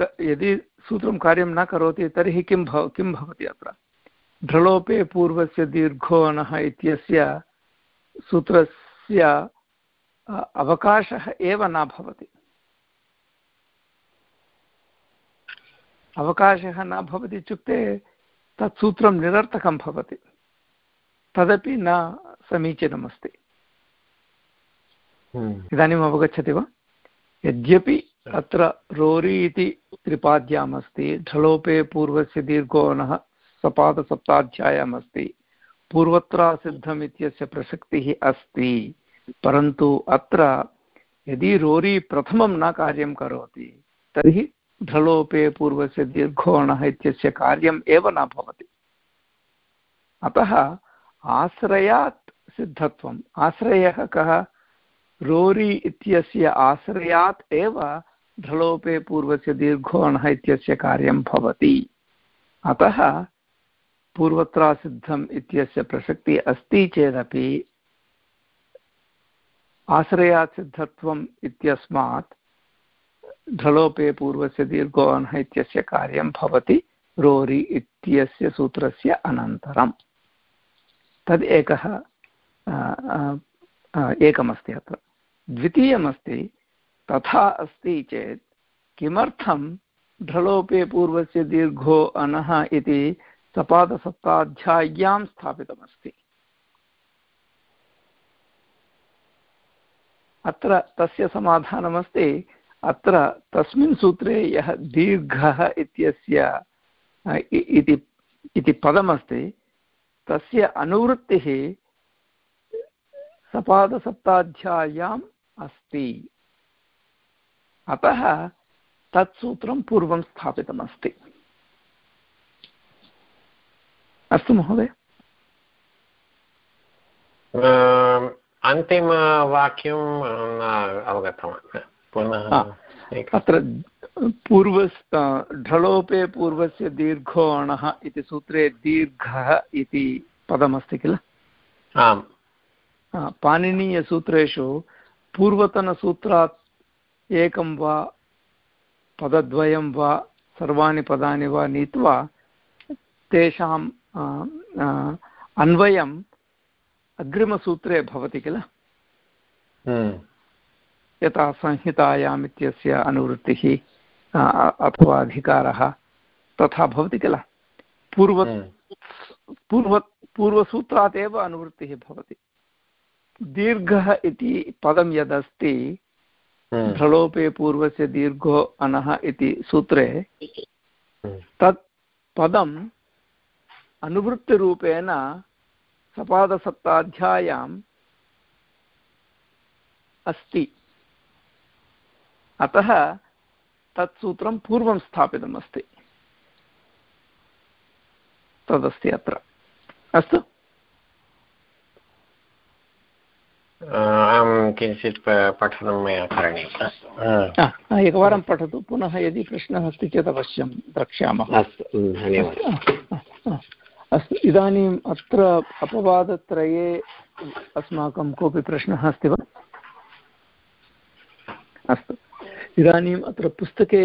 यदि सूत्रं कार्यं न करोति तर्हि किं भव किं भवति अत्र? ढ्रलोपे पूर्वस्य दीर्घोणः इत्यस्य सूत्रस्य अवकाशः एव न भवति। अवकाशः न भवति इत्युक्ते तत् सूत्रं निरर्थकं भवति। तदपि न समीचीनमस्ति। हम्म। इदानीम् अवगच्छति वा? यद्यपि अत्र रोरि इति त्रिपाद्याम् अस्ति ढलोपे पूर्वस्य दीर्घोणः सपादसप्ताध्यायम् अस्ति पूर्वत्रासिद्धम् इत्यस्य प्रसक्तिः अस्ति, परन्तु अत्र यदि रोरि प्रथमं न कार्यं करोति, तर्हि ढलोपे पूर्वस्य दीर्घोणः इत्यस्य कार्यम् एव न भवति। अतः आश्रयात् सिद्धत्वम्। आश्रयः कः? रोरि इत्यस्य आश्रयात् एव ढलोपे पूर्वस्य दीर्घोणः इत्यस्य कार्यं भवति। अतः पूर्वत्रासिद्धम् इत्यस्य प्रसक्तिः अस्ति चेदपि आश्रयात् सिद्धत्वम् इत्यस्मात् ढलोपे पूर्वस्य दीर्घोणः इत्यस्य कार्यं भवति रोरि इत्यस्य सूत्रस्य अनन्तरम्। तद् एकः एकमस्ति अत्र। द्वितीयमस्ति तथा अस्ति चेत् किमर्थं ढलोपे पूर्वस्य दीर्घो अनः इति सपादसप्ताध्याय्यां स्थापितमस्ति? अत्र तस्य समाधानमस्ति। अत्र तस्मिन् सूत्रे यः दीर्घः इत्यस्य इति पदमस्ति, तस्य अनुवृत्तिः सपादसप्ताध्याय्याम् अस्ति। अतः तत् सूत्रं पूर्वं स्थापितमस्ति। अस्तु महोदय। अन्तिमवाक्यं अवगतवान्। पुनः अत्र पूर्व ढलोपे पूर्वस्य दीर्घो अणः इति सूत्रे दीर्घः इति पदमस्ति किल? आम्। पाणिनीयसूत्रेषु पूर्वतनसूत्रात् एकं वा पदद्वयं वा सर्वाणि पदानि वा नीत्वा तेषां अन्वयम् अग्रिमसूत्रे भवति किल हम्म। यथा संहितायाम् इत्यस्य अनुवृत्तिः अथवा अधिकारः तथा भवति किल पूर्व हम्म। पूर्व पूर्वसूत्रात् एव अनुवृत्तिः भवति दीर्घः इति पदं यदस्ति ढलोपे हम्म। पूर्वस्य दीर्घो अनः इति सूत्रे तत् पदम् अनुवृत्तिरूपेण सपादसप्ताध्याय्याम् अस्ति। अतः तत् सूत्रं पूर्वं स्थापितम् अस्ति तदस्ति अत्र। अस्तु? अहं किञ्चित् पठनं मया करणीयम्। एकवारं पठतु। पुनः यदि प्रश्नः अस्ति चेत् अवश्यं द्रक्ष्यामः। अस्तु धन्यवादः। अस्तु इदानीम् अत्र अपवादत्रये अस्माकं कोऽपि प्रश्नः अस्ति वा? अस्तु। इदानीम् अत्र पुस्तके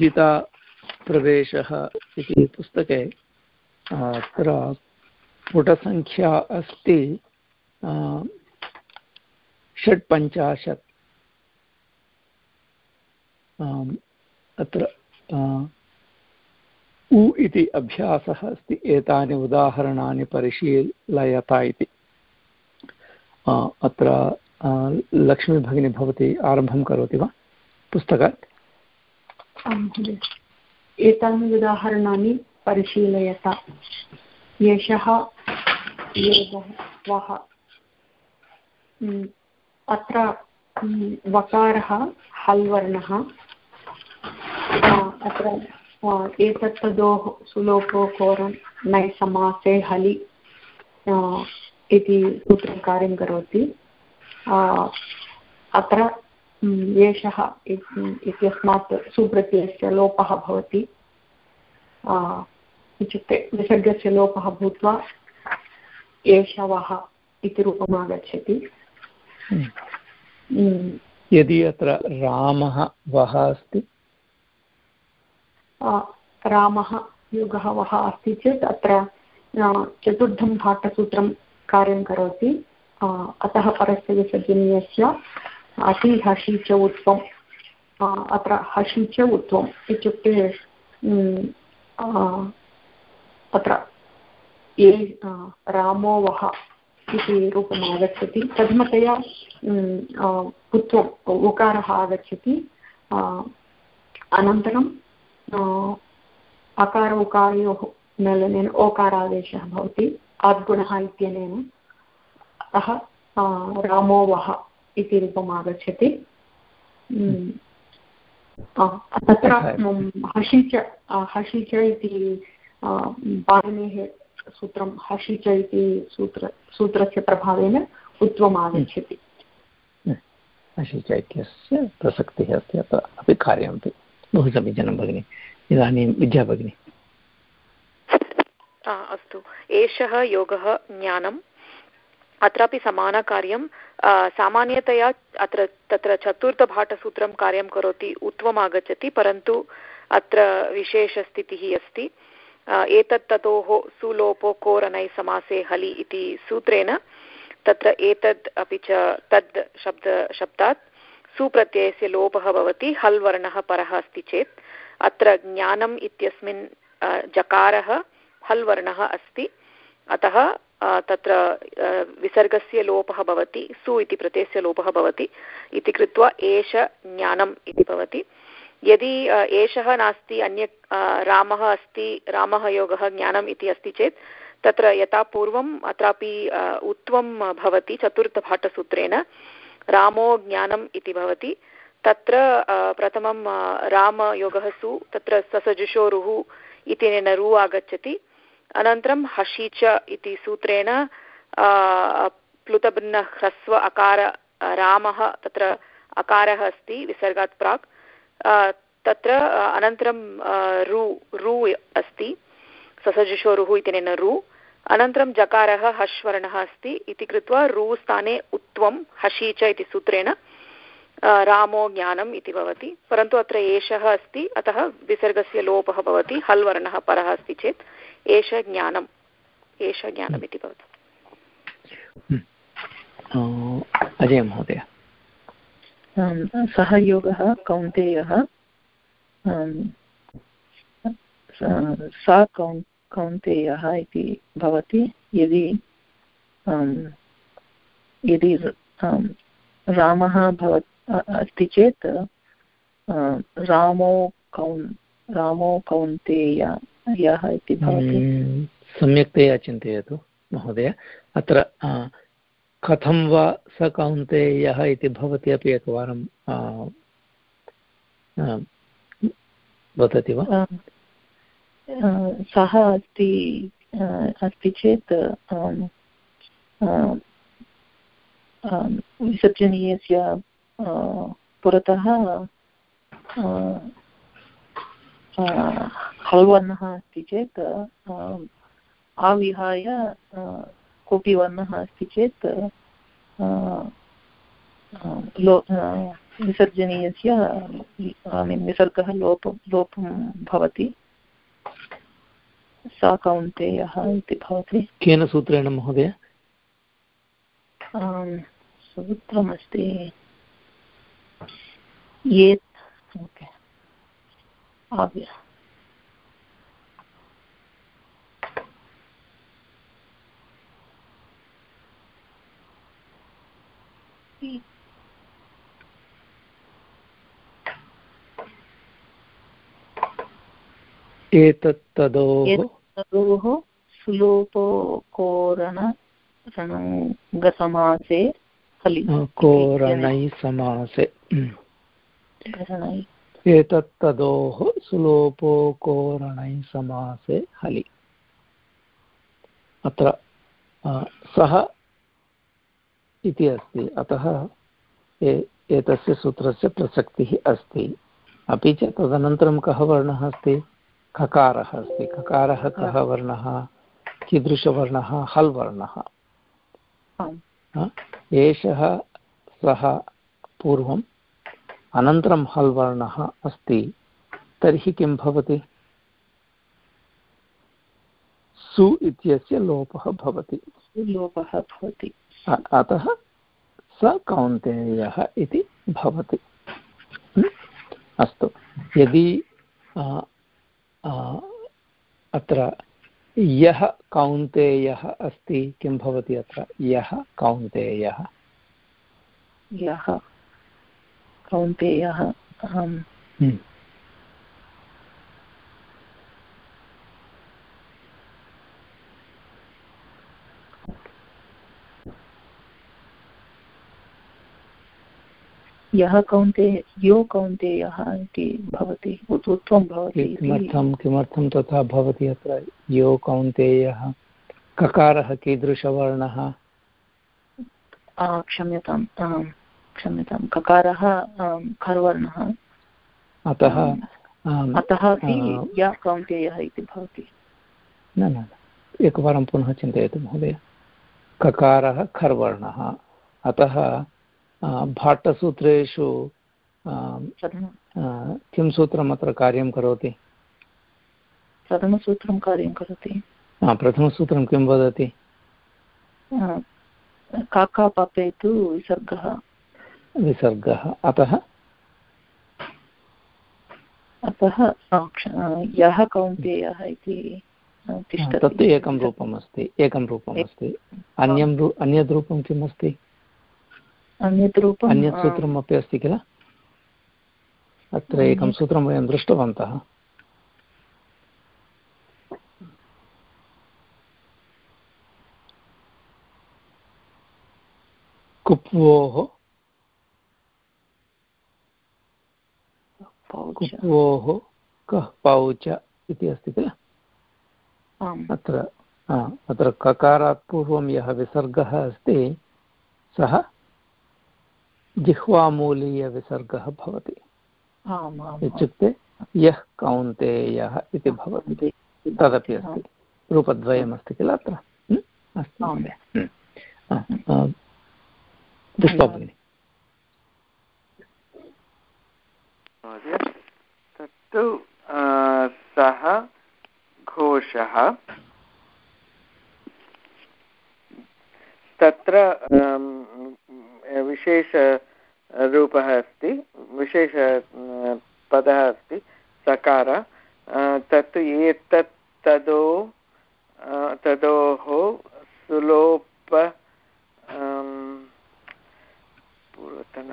गीताप्रवेशः इति पुस्तके अत्र पुटसङ्ख्या अस्ति। षट्पञ्चाशत्। अत्र उ इति अभ्यासः अस्ति, एतानि उदाहरणानि परिशीलयता इति। अत्र लक्ष्मीभगिनी भवती आरम्भं करोति वा पुस्तकात्? एतानि उदाहरणानि परिशीलयता। एषः योगः, वः। अत्र वकारः हल् वर्णः अत्र एतत् तदोः सुलोको कोरं नै समासे हलि इति सूत्रं कार्यं करोति। अत्र एषः इत्यस्मात् सुप्रत्ययस्य लोपः भवति। इत्युक्ते विसर्गस्य लोपः भूत्वा एषवः इति रूपम् आगच्छति यदि अत्र रामः वः अस्ति? रामः युगः वः अस्ति चेत् अत्र चतुर्थं भाटसूत्रं कार्यं करोति। अतः परस्य विसर्जनीयस्य अति हसि च उत्वम् अत्र हसि च उत्वम् इत्युक्ते अत्र ये रामो वः इति रूपम् आगच्छति। प्रथमतया पुत्वम् उकारः आगच्छति। अनन्तरं अकार उकारयोः मेलनेन ओकारादेशः भवति। आद्गुणः इत्यनेन अतः रामो वः इति रूपम् आगच्छति। तत्र च हसि च इति पाणिनेः सूत्रं हसि च इति सूत्र सूत्रस्य प्रभावेन उत्वम् आगच्छति। हसि च इत्यस्य प्रसक्तिः अस्ति अत्र अपि कार्यमपि बहु समीचीनं भगिनि। इदानीं विद्या भगिनि। अस्तु। एषः योगः ज्ञानम्। अत्रापि समानकार्यं सामान्यतया अत्र तत्र चतुर्थभाटसूत्रं कार्यं करोति उत्वम् आगच्छति परन्तु अत्र विशेषस्थितिः अस्ति। एतत् ततोः सुलोपो कोरनै समासे हलि इति सूत्रेण तत्र एतद् अपि च तद् शब्द शब्दात् सुप्रत्ययस्य लोपः भवति, हल् वर्णः परः अस्ति चेत्। अत्र ज्ञानम् इत्यस्मिन् जकारः हल् वर्णः अस्ति। अतः तत्र विसर्गस्य लोपः भवति, सु इति प्रत्ययस्य लोपः भवति। इति कृत्वा एष ज्ञानम् इति भवति। यदि एषः नास्ति, अन्य रामः अस्ति, रामः योगः ज्ञानम् इति अस्ति चेत्, तत्र यथा पूर्वम् अत्रापि उत्वं भवति चतुर्थभाटसूत्रेण रामो ज्ञानम् इति भवति। तत्र प्रथमं रामयोगः सु, तत्र ससजुषोरुः इत्यनेन रु आगच्छति। अनन्तरं हषि च इति सूत्रेण प्लुतभिन्नह्रस्व अकार, रामः तत्र अकारः अस्ति, विसर्गात् प्राक्। तत्र अनन्तरं रु रु अस्ति ससजुषोरुः इत्यनेन रु, अनन्तरं जकारः हश्वर्णः अस्ति, इति कृत्वा रु स्थाने उत्वं हषि च इति सूत्रेण रामो ज्ञानम् इति भवति, परन्तु अत्र एषः अस्ति, अतः विसर्गस्य लोपः भवति हल् वर्णः परः अस्ति चेत्, एष ज्ञानम् एष ज्ञानम् इति भवति। अजय महोदय। सः योगः कौन्तेयः। सा कौन्, कौन्तेयः इति भवति। यदि यदि रामः भव अस्ति चेत् रामो कौन्, रामो कौन्तेय इति भवति। सम्यक्तया चिन्तयतु, महोदय। अत्र कथं वा स कौन्तेयः इति भवती अपि एकवारं वदति वा? सः अस्ति अस्ति चेत् विसर्जनीयस्य पुरतः हल्वर्णः अस्ति चेत् आविहाय कोऽपि वर्णः अस्ति चेत् लो विसर्जनीयस्य ऐ मीन् विसर्गः लोप लोपं भवति। सा कौन्तेयः इति भवति। केन सूत्रेण महोदय? सूत्रमस्ति। ये ओके। आव्य एतत्तदोः सुलोपोकोरणगसमासे कोरणै समासे। एतत्तदोः सुलोपोकोरणै समासे हलि अत्र सः इति अस्ति। अतः एतस्य सूत्रस्य प्रसक्तिः अस्ति। अपि च तदनन्तरं कः वर्णः अस्ति? खकारः अस्ति। खकारः कः वर्णः? कीदृशवर्णः? हल् वर्णः एषः सः पूर्वम् अनन्तरं हल् वर्णः अस्ति। तर्हि किं भवति? सु इत्यस्य लोपः भवति। लोपः भवति। अतः स कौन्तेयः इति भवति। अस्तु। यदि अत्र यः कौन्तेयः अस्ति किं भवति अत्र? यः कौन्तेयः? यः कौन्तेयः यः कौन्ते यो कौन्तेयः इति भवति उत्वं भवति किमर्थं किमर्थं तथा भवति अत्र? यो कौन्तेयः ककारः कीदृशवर्णः? क्षम्यतां क्षम्यतां ककारः खर्वर्णः। अतः अतः या कौन्तेयः इति भवति। न न। एकवारं पुनः चिन्तयतु महोदय। ककारः खर्वर्णः। अतः भाट्टसूत्रेषु किं सूत्रम् अत्र कार्यं करोति? प्रथमसूत्रं कार्यं करोति। प्रथमसूत्रं किं वदति? काका पापेतु विसर्गः। विसर्गः। अतः? अतः यः कौन्तेयः इति तत्तु एकं रूपम् अस्ति एकं रूपम् अस्ति अन्यं अन्यद् रूपं किम् अस्ति अन्यत् रूपम् अन्यत् सूत्रम् अपि अस्ति किल? अत्र एकं सूत्रं वयं दृष्टवन्तः। कुप्वोः। कुप्वोः कः पौच इति अस्ति किल? अत्र अत्र ककारात् पूर्वं यः विसर्गः अस्ति सः जिह्वामूलीयविसर्गः भवति। इत्युक्ते यः कौन्तेयः इति भवति तदपि अस्ति। रूपद्वयमस्ति किल अत्र? अस्तु महोदय। पुष्पा भगिनि। तत्तु सः घोषः। तत्र विशेषरूपः अस्ति विशेष पदः अस्ति सकार तत् एतत् तदो तदोः सुलोप पूर्वतन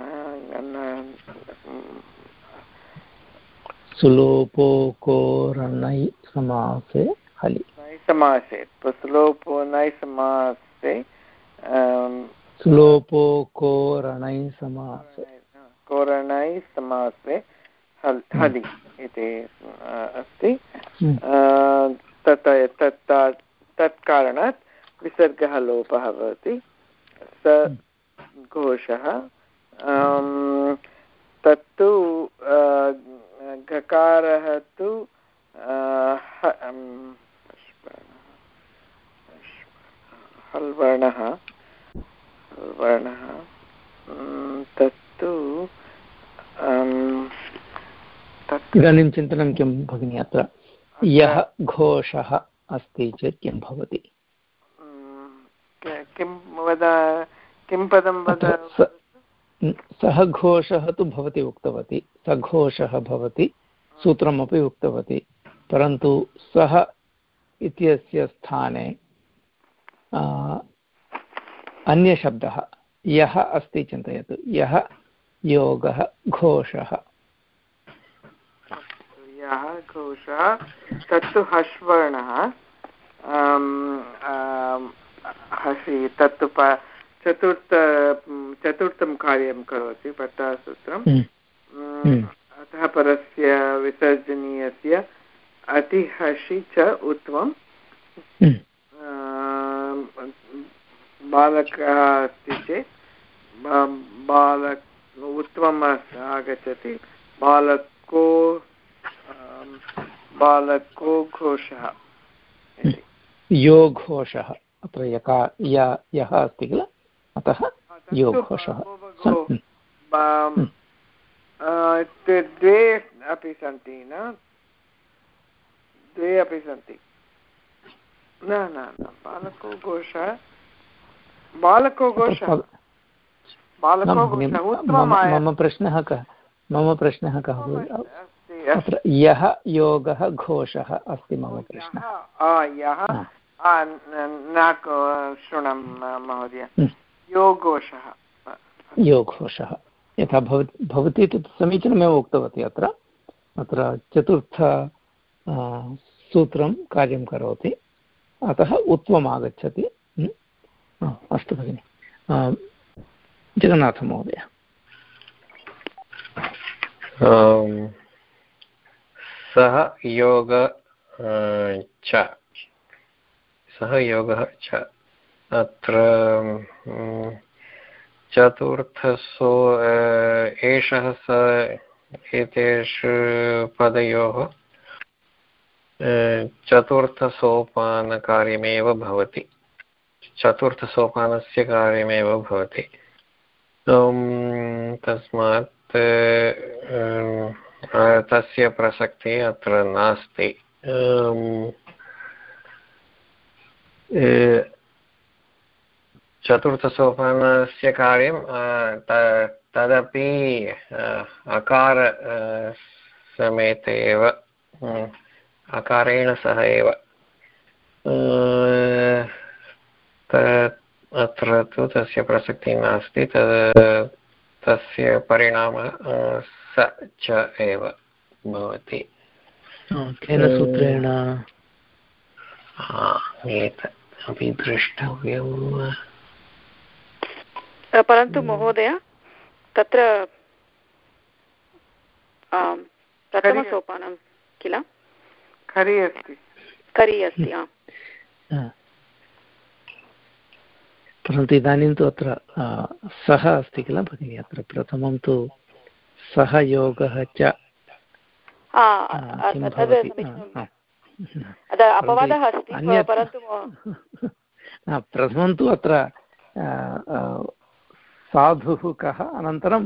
सुलोपोकोरणै समासे हलि। नै समासे सुलोपो नै समासे सुलोपोकोरणै समासे। कोरणै समासे हल् हलि इति अस्ति। तत् तत् तत्कारणात् विसर्गः लोपः भवति। स घोषः तत्तु घकारः तु हल्वर्णः वर्णः तत्तु इदानीं चिन्तनं किं भगिनि अत्र? यः घोषः अस्ति चेत् किं भवति? किं वद किं पदं वद? सः घोषः तु भवती उक्तवती स घोषः भवति सूत्रमपि उक्तवती परन्तु सः इत्यस्य स्थाने अन्यशब्दः यः अस्ति चिन्तयतु यः योगः घोषः यः घोषः तत्तु हश्वर्णः हसि तत्तु प चतुर्थ चतुर्थं कार्यं करोति पट्टासूत्रं अतः परस्य विसर्जनीयस्य अतिहसि च उत्तमं बालकः अस्ति चेत् बालक उत्तमम् आगच्छति। बालको बालको घोषः यो घोषः अत्र यका यः अस्ति किल? अतः यो घोषः द्वे अपि सन्ति न? द्वे अपि सन्ति। न न न बालको घोषः बालको घोषः मम प्रश्नः कः? मम प्रश्नः कः? अत्र यः योगः घोषः अस्ति मम प्रश्नः। यः? न शृणं महोदय। योगोषः योगोषः यथा भव भवती तत् समीचीनमेव उक्तवती अत्र। अत्र चतुर्थ सूत्रं कार्यं करोति। अतः उत्वम् आगच्छति। अस्तु भगिनि। जगन्नाथमहोदय। सः योग च। सः योगः, च। अत्र चतुर्थसो एषः स एतेषु पदयोः चतुर्थसोपानकार्यमेव भवति। चतुर्थसोपानस्य कार्यमेव भवति। तस्मात् तस्य प्रसक्तिः अत्र नास्ति। चतुर्थसोपानस्य कार्यं तदपि अकार समेत एव अकारेण सह एव। अत्र तु तस्य प्रसक्तिः नास्ति, तद् तस्य परिणामः स च एव भवति। केन सूत्रेण? एतत् अपि द्रष्टव्यम् परन्तु महोदय तत्र प्रथमसोपानं किल? खरि अस्ति। खरि अस्ति परन्तु इदानीं तु अत्र सः अस्ति किल भगिनि? अत्र प्रथमं तु सः योगः च (laughs) प्रथमं तु अत्र साधुः कः अनन्तरं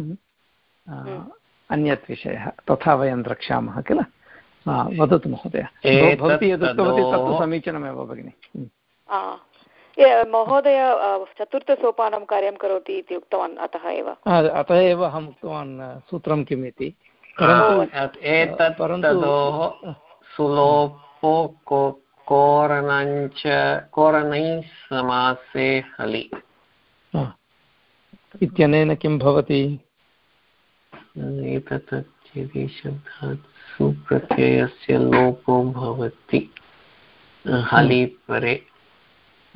अन्यत् विषयः तथा वयं द्रक्ष्यामः किल? वदतु महोदय। भवती यदुक्तवती तत्तु समीचीनमेव भगिनि। महोदय चतुर्थसोपानं कार्यं करोति इति उक्तवान् अतः एव। अतः एव अहम् उक्तवान् सूत्रं किम् इति सुलोपो समासे हलि। इत्यनेन किं भवति? एतत् यदि शब्दात् सुप्रत्ययस्य लोपो भवति हलि परे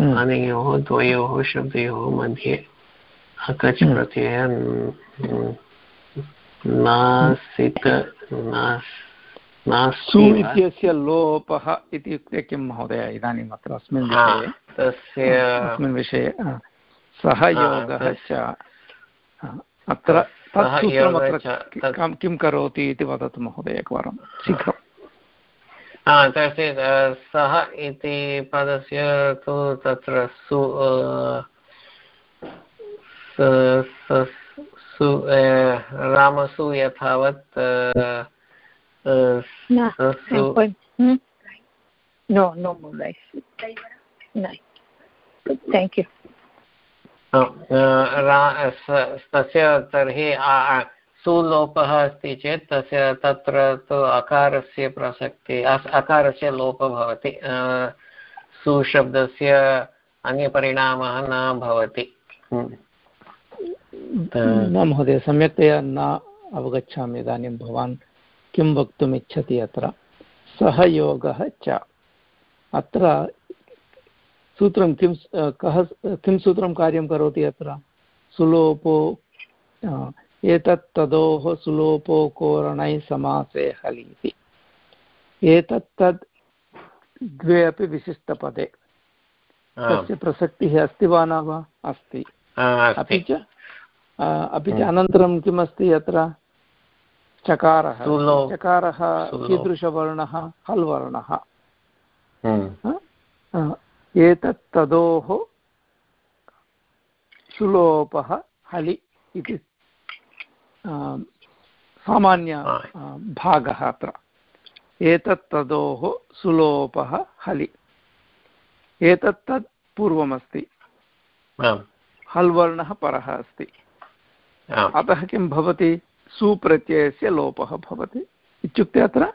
अनयोः द्वयोः शब्दयोः मध्ये अकच् प्रत्ययः नासित सु इत्यस्य लोपः इत्युक्ते किं महोदय? इदानीम् अत्र अस्मिन् विषये। तस्य अस्मिन् विषये सहयोगः च अत्र तत् किं करोति इति वदतु महोदय एकवारं शीघ्रं तस्य सः इति पदस्य तु तत्र सु सु रामसु यथावत् no no more rice. No thank you. तस्य तर्हि सुलोपः अस्ति चेत् तस्य तत्र तु अकारस्य प्रसक्तिः अकारस्य लोपः भवति। सुशब्दस्य अन्यपरिणामः न भवति। न महोदय सम्यक्तया न अवगच्छामि इदानीं। भवान् किं वक्तुम् इच्छति अत्र? सहयोगः च। अत्र सूत्रं किं कः किं सूत्रं कार्यं करोति अत्र? सुलोपो एतत् तदोः सुलोपो कोरणैः समासे हलि इति एतत् तद् द्वे अपि विशिष्टपदे। तस्य प्रसक्तिः अस्ति वा न वा? अस्ति। अपि च अपि च अनन्तरं किम् अस्ति अत्र? चकारः। चकारः कीदृशवर्णः? हल् वर्णः एतत् तदोः सुलोपः हलि इति। सामान्य भागः अत्र। एतत् तदोः सुलोपः हलि। एतत् तत् पूर्वमस्ति। हल् वर्णः परः अस्ति। अतः किं भवति? सुप्रत्ययस्य लोपः भवति। इत्युक्ते अत्र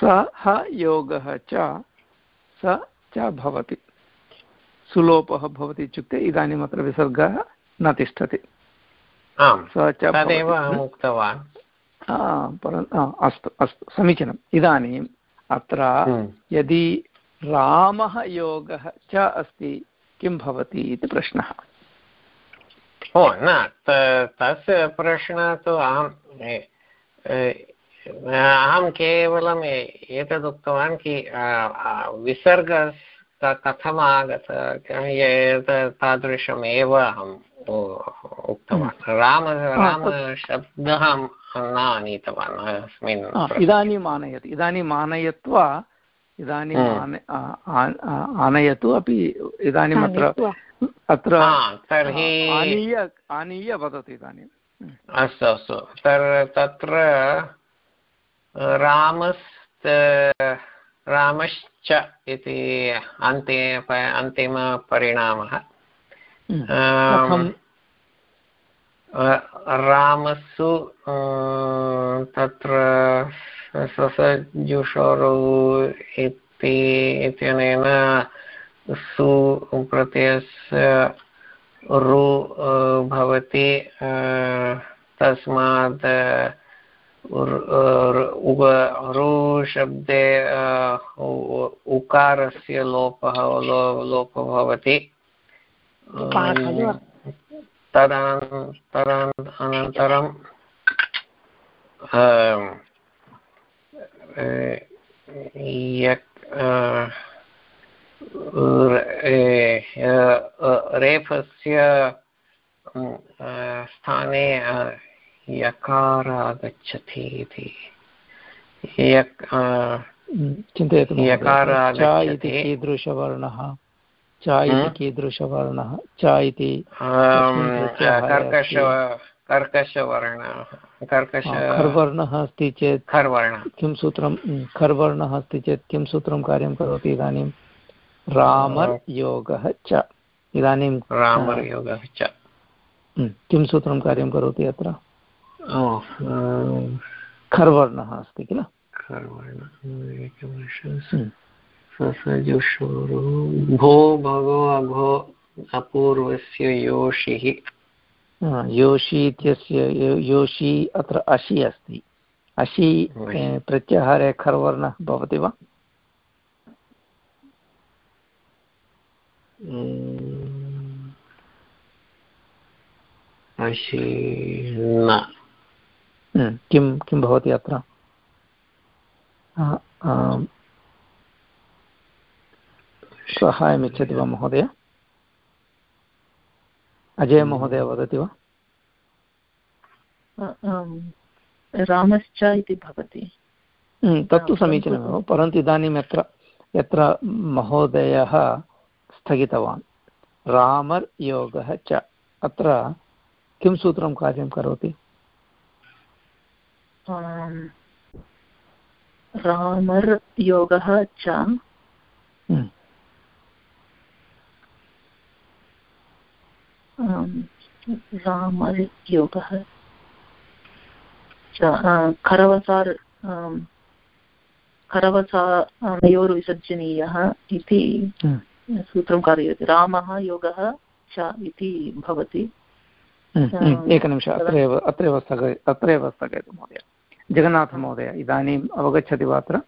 सः योगः च स च भवति। सुलोपः भवति इत्युक्ते इदानीम् अत्र विसर्गः न तिष्ठति। च उक्तवान्। अस्तु अस्तु समीचीनम्। इदानीम् अत्र यदि रामः योगः च अस्ति किं भवति इति प्रश्नः। ओ न तस्य प्रश्नः तु अहं अहं केवलम् एतदुक्तवान् कि विसर्ग कथम् आगत तादृशम् एव अहम् उक्तवान्। राम रामशब्दः न आनीतवान् अस्मिन् इदानीम् आनयति इदानीम् आनयत्वा इदानीम् आनयतु अपि इदानीम् अत्र अत्र तर्हि आनीय आनीय वदतु इदानीम् अस्तु अस्तु। तत्र रामस् रामश्च इति अन्ते अन्तिमपरिणामः। रामसु तत्र ससजुषोरौ इति इत्यनेन सु प्रत्ययस्य रु भवति तस्मात् ऋशब्दे उकारस्य लोपः लोपः भवति तदनन्तरं रेफस्य स्थाने यकार आगच्छति इति। चिन्तयतु च इति कीदृशवर्णः? च इति कीदृशवर्णः च इति कर्कशवर्णः खर्वर्णः अस्ति चेत् किं सूत्रं? खर्वर्णः अस्ति चेत् किं सूत्रं कार्यं करोति इदानीं? रामर्योगः च। इदानीं रामर्योगः च। किं सूत्रं कार्यं करोति अत्र? खर्वर्णः अस्ति किल? भो भगो अघो अपूर्वस्य योषिः। योषि इत्यस्य योषि अत्र अशि अस्ति। अशि प्रत्याहारे खर्वर्णः भवति वा? अशि न। किं किं भवति अत्र? सहायमिच्छति वा महोदय? अजयमहोदय वदति वा? रामश्च इति भवति। तत्तु समीचीनमेव परन्तु इदानीं यत्र यत्र महोदयः स्थगितवान्। रामर् योगः च। अत्र किं सूत्रं कार्यं करोति? रामर् योगः च। रामर् योगः खरवसार् खरवसानयोर्विसर्जनीयः इति सूत्रं कारयति। रामः योगः च इति भवति। एकनिमिषम् अत्रैव अत्रैव स्थगय अत्रैव स्थगयतु महोदय। जगन्नाथमहोदय इदानीम् अवगच्छति वा अत्र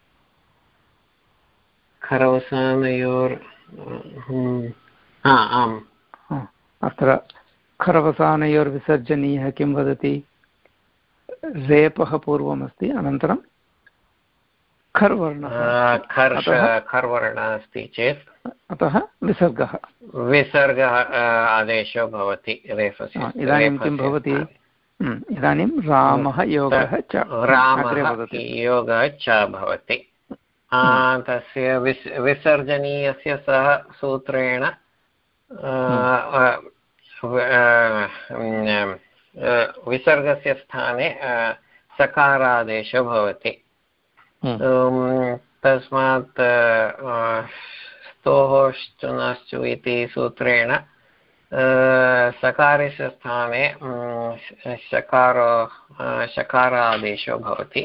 खरवसानयोर् आम्। अत्र खरवसानयोर्विसर्जनीयः किं वदति? रेपः पूर्वमस्ति अनन्तरं खर्वर्णः खर्वर्णः अस्ति चेत् अतः विसर्गः। विसर्गः आदेशो भवति इदानीं किं भवति? इदानीं रामः योगः च रामः योगः च भवति। तस्य विस् विसर्जनीयस्य सह सूत्रेण विसर्गस्य स्थाने सकारादेशो भवति। तस्मात् स्तोश्चुनश्चु इति सूत्रेण सकारस्य स्थाने शकारो शकारादेशो भवति।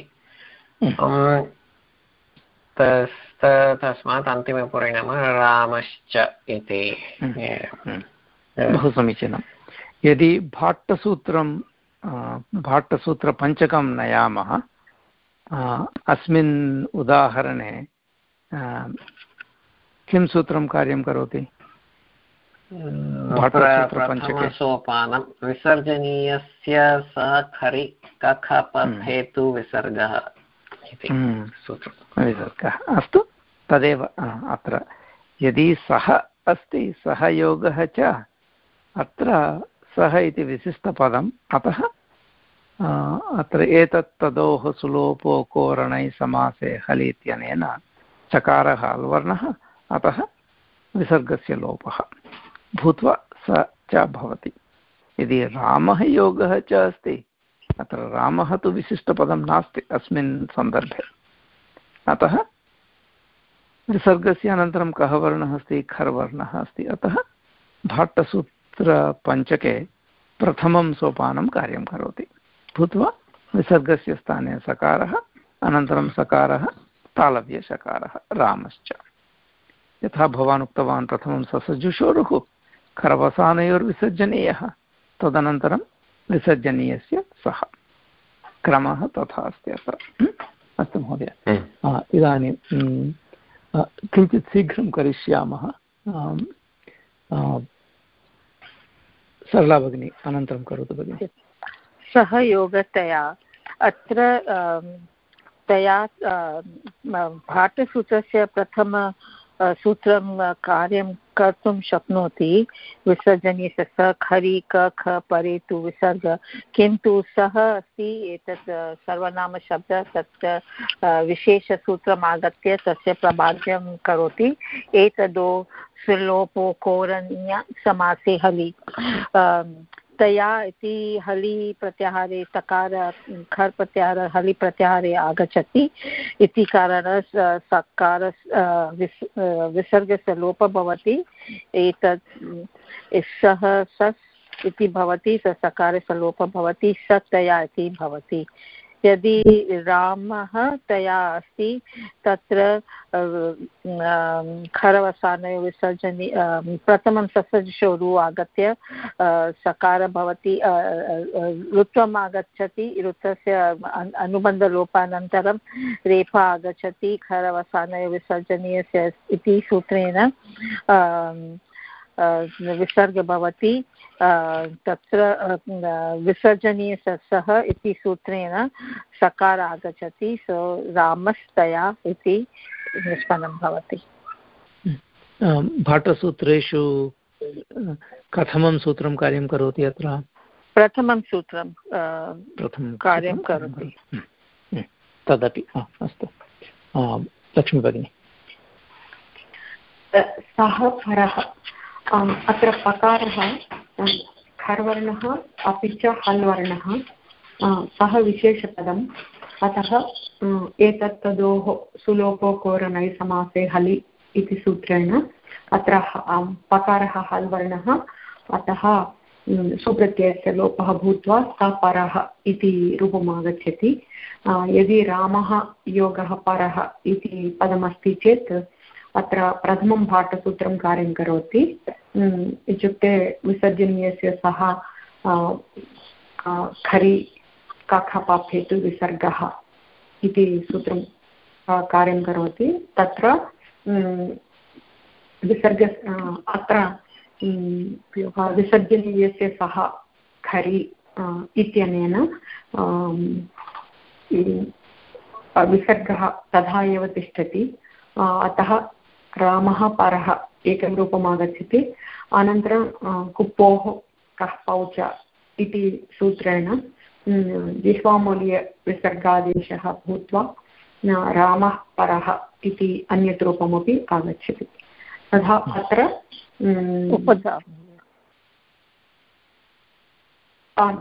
तस्मात् अन्तिमपरिणामः रामश्च इति। बहु समीचीनं। यदि भाट्टसूत्रं भाट्टसूत्रपञ्चकं नयामः अस्मिन् उदाहरणे किं सूत्रं कार्यं करोति? सोपानं विसर्जनीयस्य सः खरि कखपथेतु विसर्गः इति विसर्गः अस्तु तदेव अत्र। यदि सः अस्ति सः योगः च अत्र सः इति विशिष्टपदम् अतः अत्र एतत् तदोः सुलोपो कोरणै समासे हल् इत्यनेन चकारः अल्वर्णः अतः विसर्गस्य लोपः भूत्वा स च भवति। यदि रामः योगः च अस्ति अत्र रामः तु विशिष्टपदं नास्ति अस्मिन् सन्दर्भे। अतः विसर्गस्य अनन्तरं कः वर्णः अस्ति? खर्वर्णः अस्ति। अतः भाट्टसूत्रपञ्चके प्रथमं सोपानं कार्यं करोति। भूत्वा विसर्गस्य स्थाने सकारः, अनन्तरं सकारः तालव्यशकारः रामश्च। यथा भवान् उक्तवान् प्रथमं ससजुषोरुः, खरवसानयोर्विसर्जनीयः। तदनन्तरं विसर्जनीयस्य सः। क्रमः तथा अस्ति अत्र। (clears throat) अस्तु महोदय। इदानीं किञ्चित् शीघ्रं करिष्यामः। सरला भगिनी अनन्तरं करोतु भगिनि। सहयोगतया अत्र तया भाटसूत्रस्य प्रथम सूत्रं कार्यं कर्तुं शक्नोति। विसर्जनीयस्य स खरि क ख परे तु विसर्ग। किन्तु सः अस्ति एतत् सर्वनामशब्दः तत्र विशेषसूत्रम् आगत्य तस्य प्रभाव्यं करोति। एतदो सुलोपो कोरण्य समासे हलि। तया इति हलि प्रत्याहारे, सकार, खर् प्रत्याहार, हलि प्रत्याहारे आगच्छति। इति कारण सकार विस् विसर्गस्य लोपः भवति। एतत् सः, सस् इति भवति, स सकारस्य लोपः भवति, सतया इति भवति। यदि रामः तया अस्ति, तत्र खरवसानयो विसर्जनी प्रथमं ससर्जोरु आगत्य सकार भवति ऋत्वम् आगच्छति ऋतस्य अनुबन्धलोपानन्तरं रेफा आगच्छति खरवसानयो विसर्जनीयस्य इति सूत्रेण विसर्ग भवति तत्र विसर्जनीयसः इति सूत्रेण सकार आगच्छति सो रामस्तया इति निष्पन्नं भवति। भाटसूत्रेषु कथमं सूत्रं कार्यं करोति अत्र? प्रथमं सूत्रं प्रथमं कार्यं करोति। तदपि अस्तु। लक्ष्मी भगिनी सः परः अत्र पकारः खर्वर्णः, अपि च हल् वर्णः सः विशेषपदम्। अतः एतत् तदोः सुलोपो कोरनै समासे हलि इति सूत्रेण अत्र पकारः हल् वर्णः अतः सुप्रत्ययस्य लोपः भूत्वा स परः इति रूपम् आगच्छति यदि रामः योगः परः इति पदमस्ति चेत् अत्र प्रथमं भाटसूत्रं कार्यं करोति। इत्युक्ते विसर्जनीयस्य सः खरि कखपाफेतु विसर्गः इति सूत्रं कार्यं करोति। तत्र विसर्ग अत्र विसर्जनीयस्य सः खरि इत्यनेन विसर्गः तथा एव तिष्ठति। अतः रामः परः एकं रूपम् आगच्छति। अनन्तरं कुप्पोः कः पौच इति सूत्रेण जिह्वामूल्यविसर्गादेशः भूत्वा रामः परः इति अन्यत् रूपमपि आगच्छति। तथा अत्र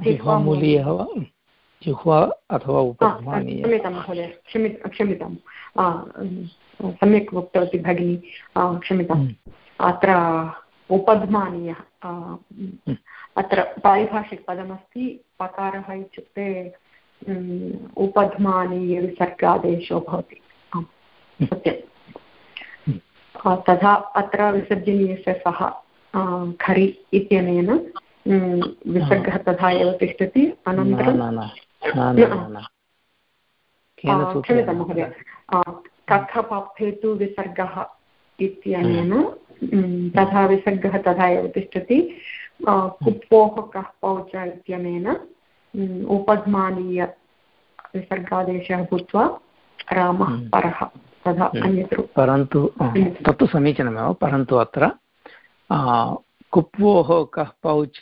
जिह्वामूलीयः। वा? जिह्वा अथवा क्षम्यतां महोदय क्षमि क्षम्यतां। सम्यक् उक्तवती भगिनी क्षम्यताम्। हम्म। अत्र उपध्मानीयः अत्र पारिभाषिकपदमस्ति पकारः इत्युक्ते उपध्मानीयविसर्गादेशो भवति। आम् सत्यं तथा अत्र विसर्जनीयस्य सः खरि इत्यनेन विसर्गः तथा एव तिष्ठति अनन्तरं क्षम्यतां महोदय। कथपप्हेतु विसर्गः इत्यनेन तथा विसर्गः तथा एव तिष्ठति। कुप्पोः कः पौच इत्यनेन उपध्मानीय विसर्गादेशः भूत्वा रामः हम्म। परः तथा हम्म। अन्यत् परन्तु तत्तु समीचीनमेव परन्तु अत्र कुप्वोः कः पौच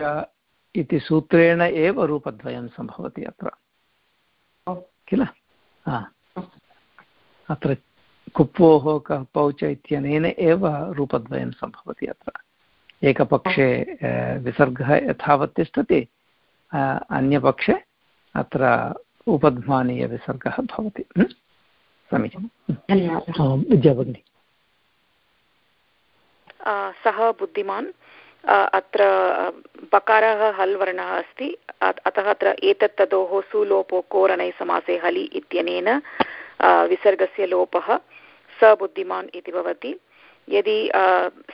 इति सूत्रेण एव रूपद्वयं सम्भवति अत्र। किल? अत्र कुप्वोः कः पौच इत्यनेन एव रूपद्वयं सम्भवति अत्र। एकपक्षे विसर्गः यथावत् तिष्ठति अन्यपक्षे अत्र उपध्मानीयविसर्गः भवति। समीचीनं। विद्या भगिनि। सः बुद्धिमान्। अत्र बकारः हल् वर्णः अस्ति। अतः अत्र एतत् तदोः सुलोपो कोरणै समासे हलि इत्यनेन विसर्गस्य लोपः। स बुद्धिमान् इति भवति। यदि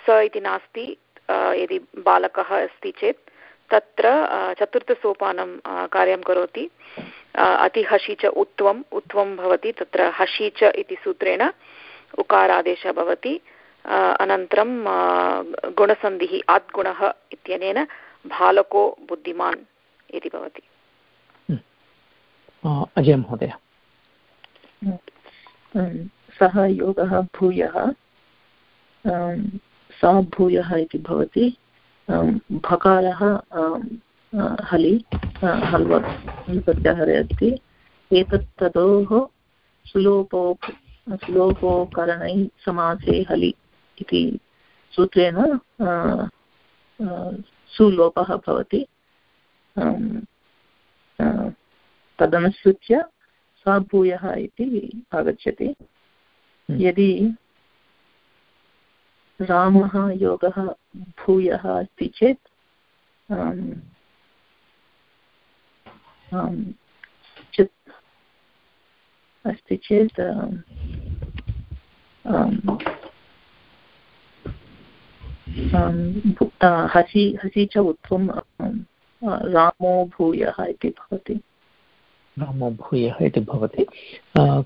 स इति नास्ति यदि बालकः अस्ति चेत् तत्र चतुर्थसोपानं कार्यं करोति। अतिहसि च उत्वम् उत्वं भवति तत्र हसि च इति सूत्रेण उकारादेशः भवति। अनन्तरं गुणसन्धिः आद्गुणः इत्यनेन बालको बुद्धिमान् इति भवति। अजय महोदय। सः योगः भूयः। सः भूयः इति भवति। भकारः हलि हल्व प्रत्याहारे अस्ति। एतत् ततोः सुलोपो, सुलोपोकरणैः समासे हलि इति सूत्रेण सुलोपः भवति। तदनुसृत्य सा भूयः इति आगच्छति। यदि रामः योगः भूयः अस्ति चेत् अस्ति चेत् हसि हसि च उत्तम रामो भूयः इति भवति। रामो भूयः इति भवति।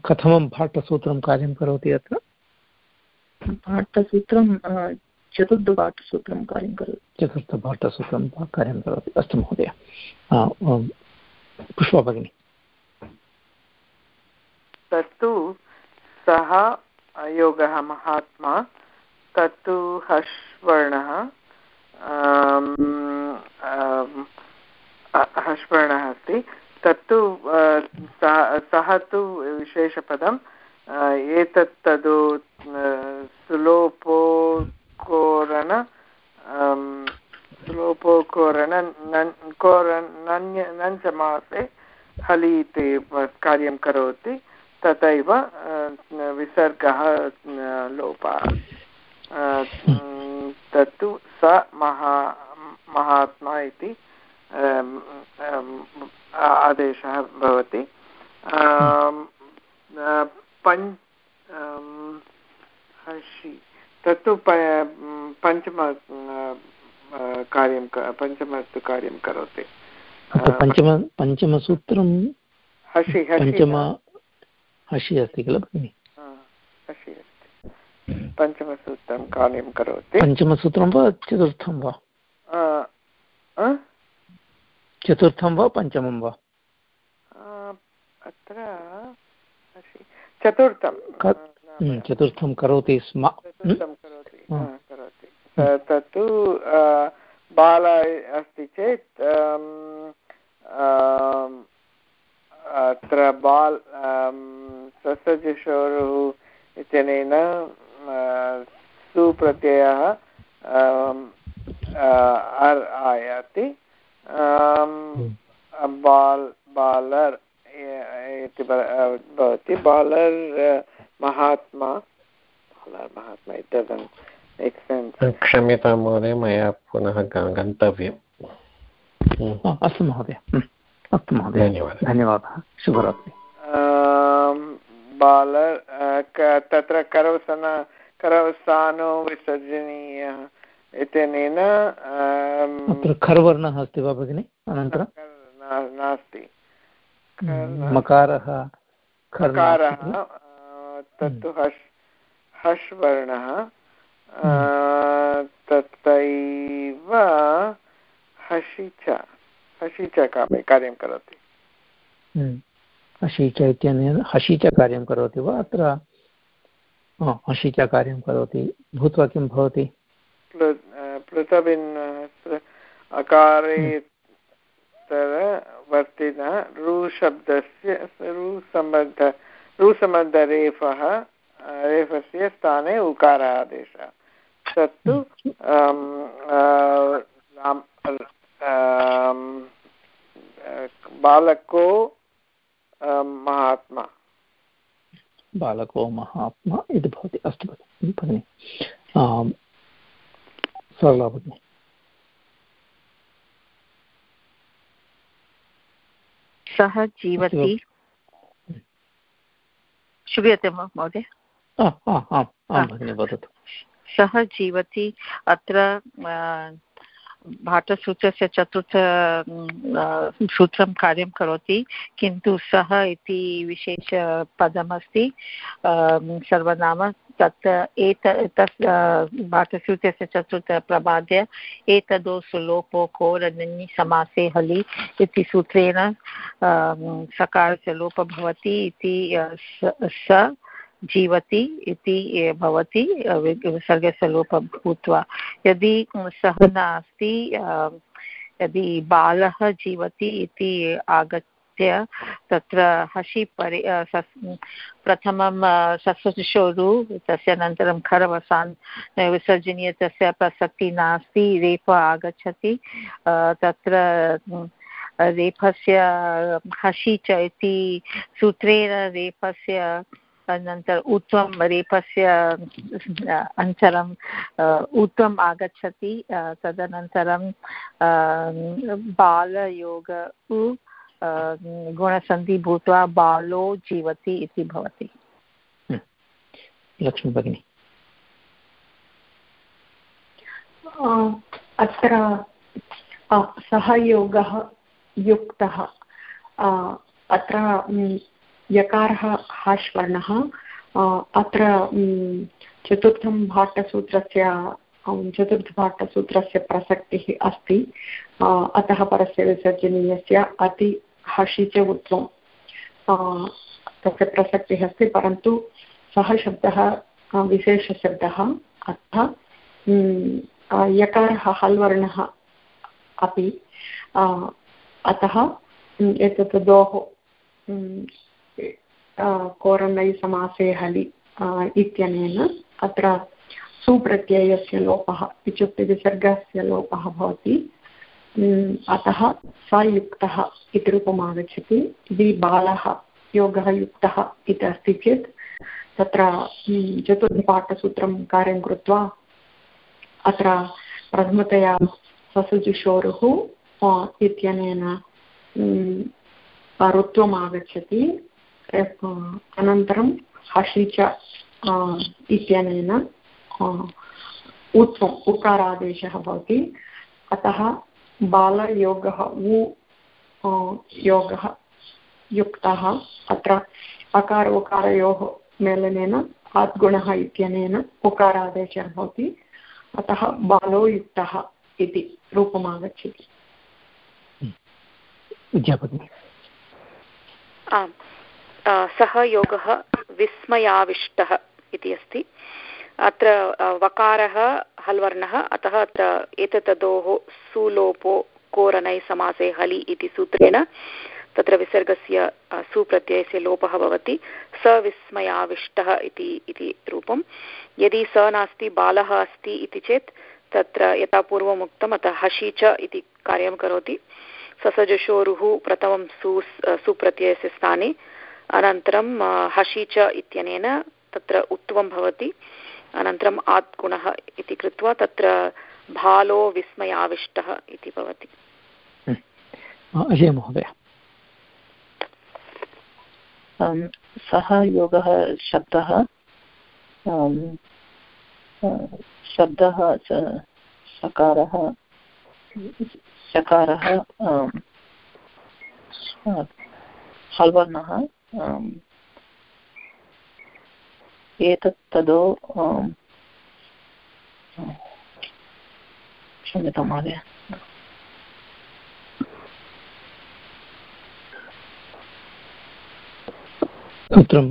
कथमं भाट्टसूत्रं कार्यं करोति अत्र? भाट्टसूत्रं चतुर्थभाट्टसूत्रं कार्यं करोति। चतुर्थभाट्टसूत्रं कार्यं करोति। अस्तु महोदय। पुष्पा भगिनी। तत्तु सः योगः महात्मा तत्तु हश्वर्णः हश्वर्णः अस्ति। तत्तु सः तु विशेषपदम् एतत् तदु सुलोपोकोरण सुलोपोकोरण नञ्चमासे हलि इति कार्यं करोति, तथैव विसर्गः लोपः। तत्तु स महा, महात्मा इति आदेशः भवति। पञ्च तत्तु पञ्चम कार्यं पञ्चमस्तु कार्यं करोति। पञ्चम पञ्चमसूत्रं हसि पञ्चम हसि अस्ति किल भगिनि? हसि अस्ति। पञ्चमसूत्रं कार्यं करोति। पञ्चमसूत्रं वा चतुर्थं वा? चतुर्थं वा पञ्चमं वा? अत्र चतुर्थं। हम्म, चतुर्थं करोति स्म करोति तत्तु बाल अस्ति चेत् अत्र बाल् ससजशोरुः इत्यनेन सुप्रत्ययः आयाति। बाल् बालर् इति भवति। बालर् महात्मा। बालर् महात्मा इट् क्षम्यतां महोदय मया पुनः गन्तव्यम्। अस्तु महोदय। अस्तु महोदय। धन्यवादः। धन्यवादः। शुभरात्रि। बालर् तत्र करवसन करवसानो विसर्जनीयः। इत्यनेन अत्र खर्वर्णः अस्ति वा भगिनि? अनन्तरं? नास्ति। मकारः खकारः तत्तु हश् हश् वर्णः तथैव हसि च हसि च कार्यं करोति। हसि च इत्यनेन हसि च कार्यं करोति वा? अत्र हसि च कार्यं करोति। भूत्वा किं भवति? पृथविन् अकारेतरवर्तिनः रुशब्दस्य रुसम्बद्ध रुसम्बद्धरेफः रेफस्य स्थाने उकार आदेशः तत्तु बालको महात्मा। बालको महात्मा इति भवति। अस्तु भगिनि सरला भगिनि सः जीवति। श्रूयते वा महोदय। सः जीवति अत्र भाटसूत्रस्य चतुर्थ सूत्रं कार्यं करोति, किन्तु सः इति विशेषपदमस्ति सर्वनाम, तत् एत, तस् भाटसूत्रस्य चतुर्थप्रबाद्य एतदो सुलोपो कोरनि समासे हलि इति सूत्रेण सकारस्य लोपः भवति इति स जीवति इति भवति विसर्गस्य लोपः भूत्वा। यदि सः नास्ति यदि बालः जीवति इति आगत्य तत्र हसि परि प्रथमं सस्वशोरु तस्य अनन्तरं खरवसान् विसर्जनीय तस्य प्रसक्तिः नास्ति रेप आगच्छति तत्र रेफस्य हसि च इति सूत्रेण रेफस्य अनन्तरम् उत्वं रेफस्य अनन्तरम् उत्वम् आगच्छति तदनन्तरं बालयोग उ गुणसन्धि भूत्वा बालो जीवति इति भवति। लक्ष्मी भगिनी। अत्र सहयोगः युक्तः। अत्र यकारः हाश्वर्णः अत्र चतुर्थं भाट्टसूत्रस्य चतुर्थभाट्टसूत्रस्य प्रसक्तिः अस्ति। अतः परस्य विसर्जनीयस्य अति हषि च उत्वं तस्य प्रसक्तिः अस्ति, परन्तु सः शब्दः विशेषशब्दः अतः यकारः हल्वर्णः अपि अतः एतत् द्वोः कोरनै समासे हलि इत्यनेन अत्र सुप्रत्ययस्य लोपः इत्युक्ते विसर्गस्य लोपः भवति। अतः सयुक्तः इति रूपम् आगच्छति यदि बालः योगः युक्तः इति अस्ति चेत् तत्र चतुर्थपाठसूत्रं कार्यं कृत्वा अत्र प्रथमतया ससुजुषोरुः इत्यनेन ऋत्वम् आगच्छति अनन्तरं हषि च इत्यनेन उत्वम् उकारादेशः भवति। अतः बालयोगः उ योगः युक्तः। अत्र अकार उकारयोः मेलनेन आद्गुणः इत्यनेन उकारादेशः भवति। अतः बालो युक्तः इति रूपम् आगच्छति आम्। सः योगः विस्मयाविष्टः इति अस्ति। अत्र वकारः, हल्वर्णः, अतः अत्र एततदोः सुलोपो, कोरनै समासे हलि इति सूत्रेण तत्र विसर्गस्य सुप्रत्ययस्य लोपः भवति। सविस्मयाविष्टः इति इति रूपं। यदि स नास्ति, बालः अस्ति इति चेत् तत्र यथा पूर्वम् उक्तम् अतः हषि च इति कार्यं करोति। ससजशोरुः प्रथमं सु सुप्रत्ययस्य स्थाने अनन्तरं हषि च इत्यनेन तत्र उत्वं भवति। अनन्तरम् आत्गुणः इति कृत्वा तत्र भालो विस्मयाविष्टः इति भवति। महोदय। सः योगः शब्दः शब्दः सकारः सकारः हल्वर्णः एतत् तदो क्षम्यतां महोदय। सूत्रं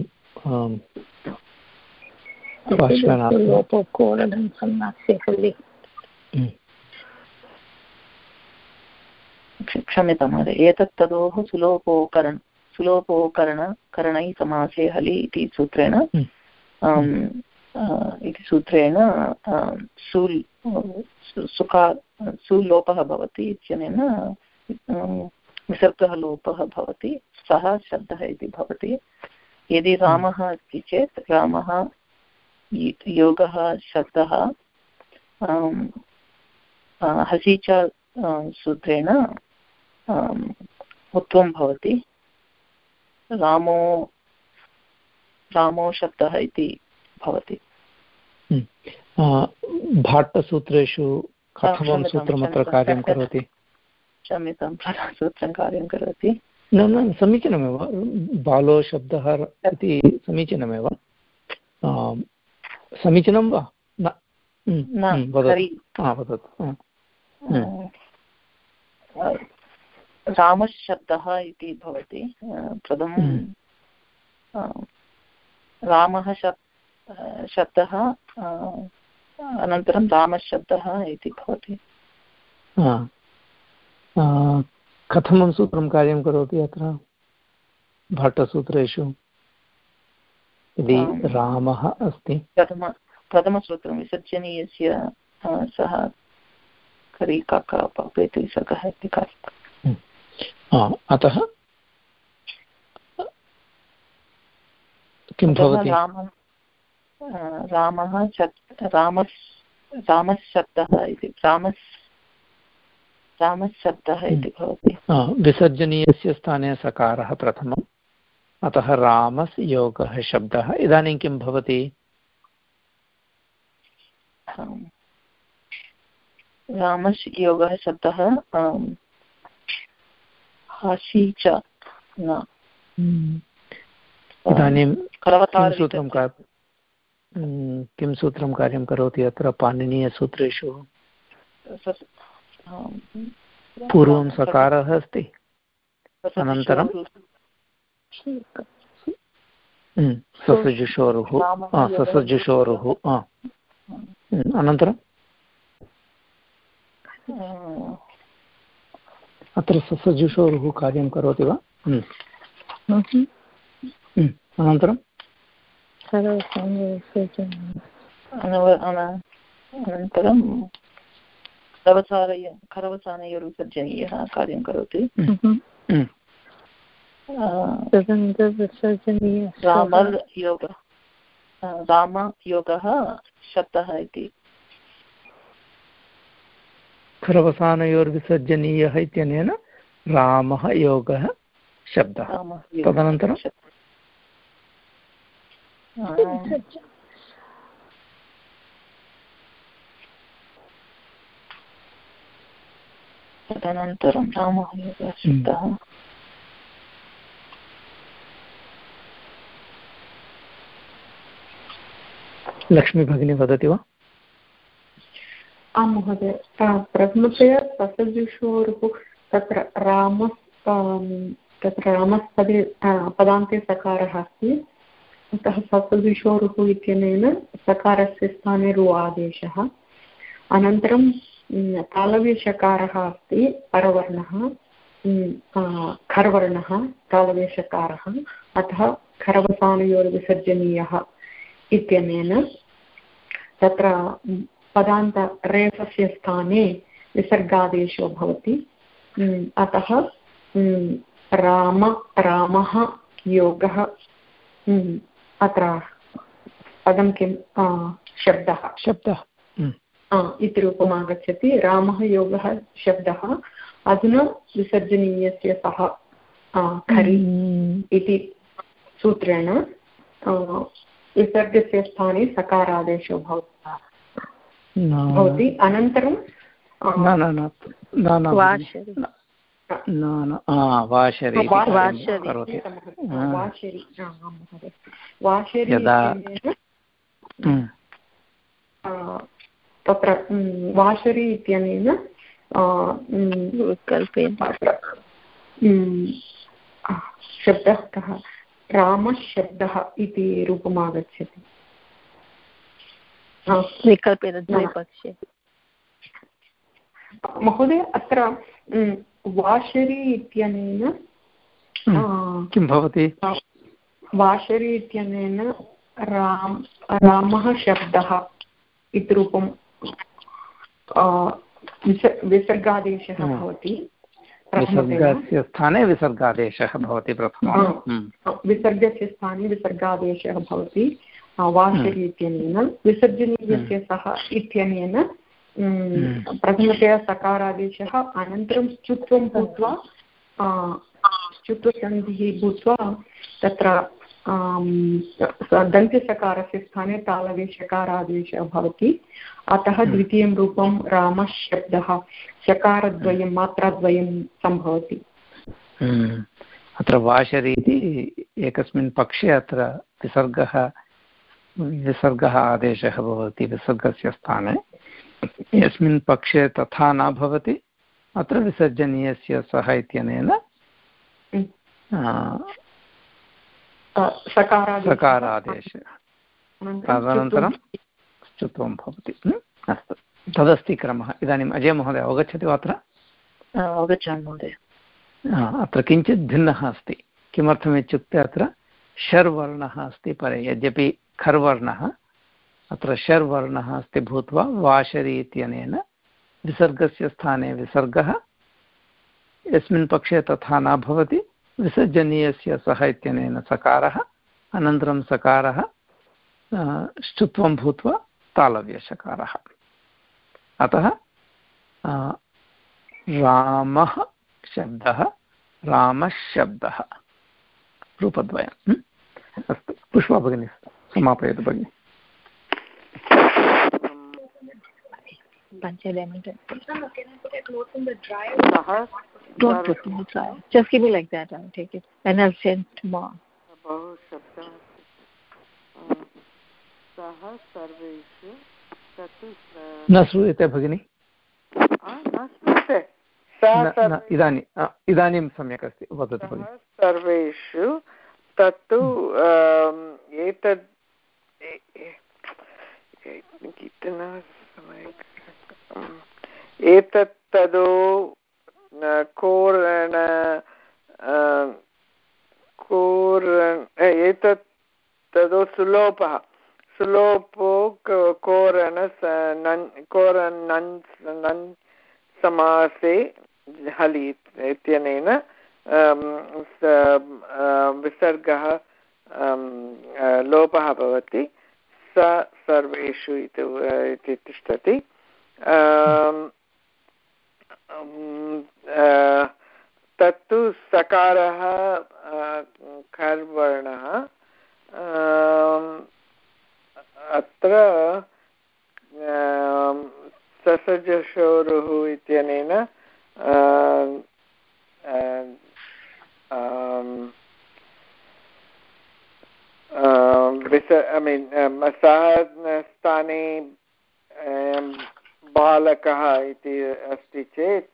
क्षम्यतां महोदय एतत् तदोः सुलोपोकरण सुलोपोकरण करणै समासे हलि इति सूत्रेण इति सूत्रेण सुल् सुखा सुलोपः भवति इत्यनेन विसर्गः लोपः भवति सः शब्दः इति भवति। यदि रामः अस्ति चेत् रामः योगः शब्दः हसि च सूत्रेण उत्वं भवति। रामो रामो शब्दः इति भवति। भाट्टसूत्रेषु कथमं सूत्रमत्र कार्यं करोति? क्षम्यतां सूत्रं कार्यं करोति। न न समीचीनमेव। बालो शब्दः इति समीचीनमेव। समीचीनं वा? न। वदतु। रामशब्दः इति भवति प्रथमं रामः शब् शब्दः अनन्तरं रामशब्दः इति भवति। कथमं सूत्रं कार्यं करोति अत्र? भट्टसूत्रेषु? यदि रामः अस्ति। प्रथम प्रथमसूत्रं विसर्जनीयस्य सः करि कक विसर्गः इति अतः किं भवति? रामः रामस् रामशब्दः इति रामस् रामशब्दः इति भवति। विसर्जनीयस्य स्थाने सकारः प्रथमम्। अतः रामस् योगः शब्दः। इदानीं किं भवति? रामस् योगः शब्दः हसि च। न। हम्म। इदानीं किं सूत्रं हम्म, किं सूत्रं कार्यं करोति अत्र? पाणिनीयसूत्रेषु। पूर्वं सकारः अस्ति। अनन्तरं हम्म, ससजुषोरुः ससजुषोरुः अनन्तरं? अत्र ससजुषोरुः कार्यं करोति वा? अनन्तरं? अनन्तरं करवसारय करवसानयोर्विसर्जनीयः कार्यं करोति। रामयोगः रामयोगः शब्दः इति। खरवसानयोर्विसर्जनीयः इत्यनेन रामः योगः शब्दः। तदनन्तरं? तदनन्तरं रामः योगः शब्दः। लक्ष्मीभगिनी वदति वा? आं महोदय प्रथमतया ससजुषोरुः तत्र राम तत्र रामपदे पदान्ते सकारः अस्ति। अतः ससजुषोरुः इत्यनेन सकारस्य स्थाने रु आदेशः। अनन्तरं तालव्यषकारः अस्ति, परवर्णः खर्वर्णः तालव्यषकारः अतः खरवसानयोर्विसर्जनीयः इत्यनेन तत्र पदान्तरेफस्य स्थाने विसर्गादेशो भवति। अतः राम रामः योगः अत्र पदं किं? शब्दः। शब्दः। इति रूपम् आगच्छति रामः योगः शब्दः। अधुना विसर्जनीयस्य सः खरि इति सूत्रेण विसर्गस्य स्थाने सकारादेशो भवति। भवति अनन्तरं न न न वाशरि। तत्र वाशरी इत्यनेन शब्दः कः? रामशब्दः इति रूपम् आगच्छति विकल्पेन द्विपक्षे. महोदय अत्र वाशरी इत्यनेन किं भवति? वाशरी इत्यनेन राम रामः शब्दः इति रूपं विसर्गादेशः भवति विसर्गस्य स्थाने विसर्गादेशः भवति प्रथमं. विसर्गस्य स्थाने विसर्गादेशः भवति. वाशरि इत्यनेन विसर्जनीयस्य सः इत्यनेन प्रथमतया सकारादेशः अनन्तरं च्युत्वं भूत्वा च्युत्वसन्धिः भूत्वा तत्र दन्त्यसकारस्य स्थाने तालवेशकारादेशः भवति। अतः द्वितीयं रूपं रामशब्दः शकारद्वयं मात्राद्वयं सम्भवति। अत्र वाशरि इति एकस्मिन् पक्षे अत्र विसर्गः विसर्गः आदेशः भवति विसर्गस्य स्थाने। यस्मिन् पक्षे तथा न भवति अत्र विसर्जनीयस्य सः इत्यनेन सकारादेशः। तदनन्तरं स्तुत्वं भवति। अस्तु। तदस्ति क्रमः। इदानीम् अजयमहोदय अवगच्छति वा अत्र? अवगच्छामि महोदय। अत्र किञ्चित् भिन्नः अस्ति। किमर्थमित्युक्ते अत्र षर्वर्णः अस्ति परे यद्यपि खर्वर्णः, अत्र षर्वर्णः अस्ति भूत्वा, वाशरि इत्यनेन विसर्गस्य स्थाने विसर्गः, यस्मिन् पक्षे तथा न भवति, विसर्जनीयस्य सः इत्यनेन सकारः, अनन्तरं सकारः श्चुत्वं भूत्वा तालव्यशकारः अतः रामः शब्दः, रामशब्दः, रूपद्वयम्। अस्तु, पुष्पा भगिनी। समापयतु भगिनि Don't put in the dryer. Just give me like that. I'll take it. And I'll send tomorrow. बहु शब्दः सः सर्वेषु न श्रूयते भगिनि न श्रूयते इदानीं इदानीं सम्यक् अस्ति वदतु भगिनि सर्वेषु तत्तु एतद् एतत् तदो कोरण कोरण एतत् सुलोपः। सुलोपो कोरण कोरनन् नन् समासे हलि इत्यनेन विसर्गः लोपः भवति स सर्वेषु इति तिष्ठति। तत्तु सकारः खर्वर्णः अत्र ससजशोरुः इत्यनेन ऐ मीन् सः स्थाने बालकः इति अस्ति चेत्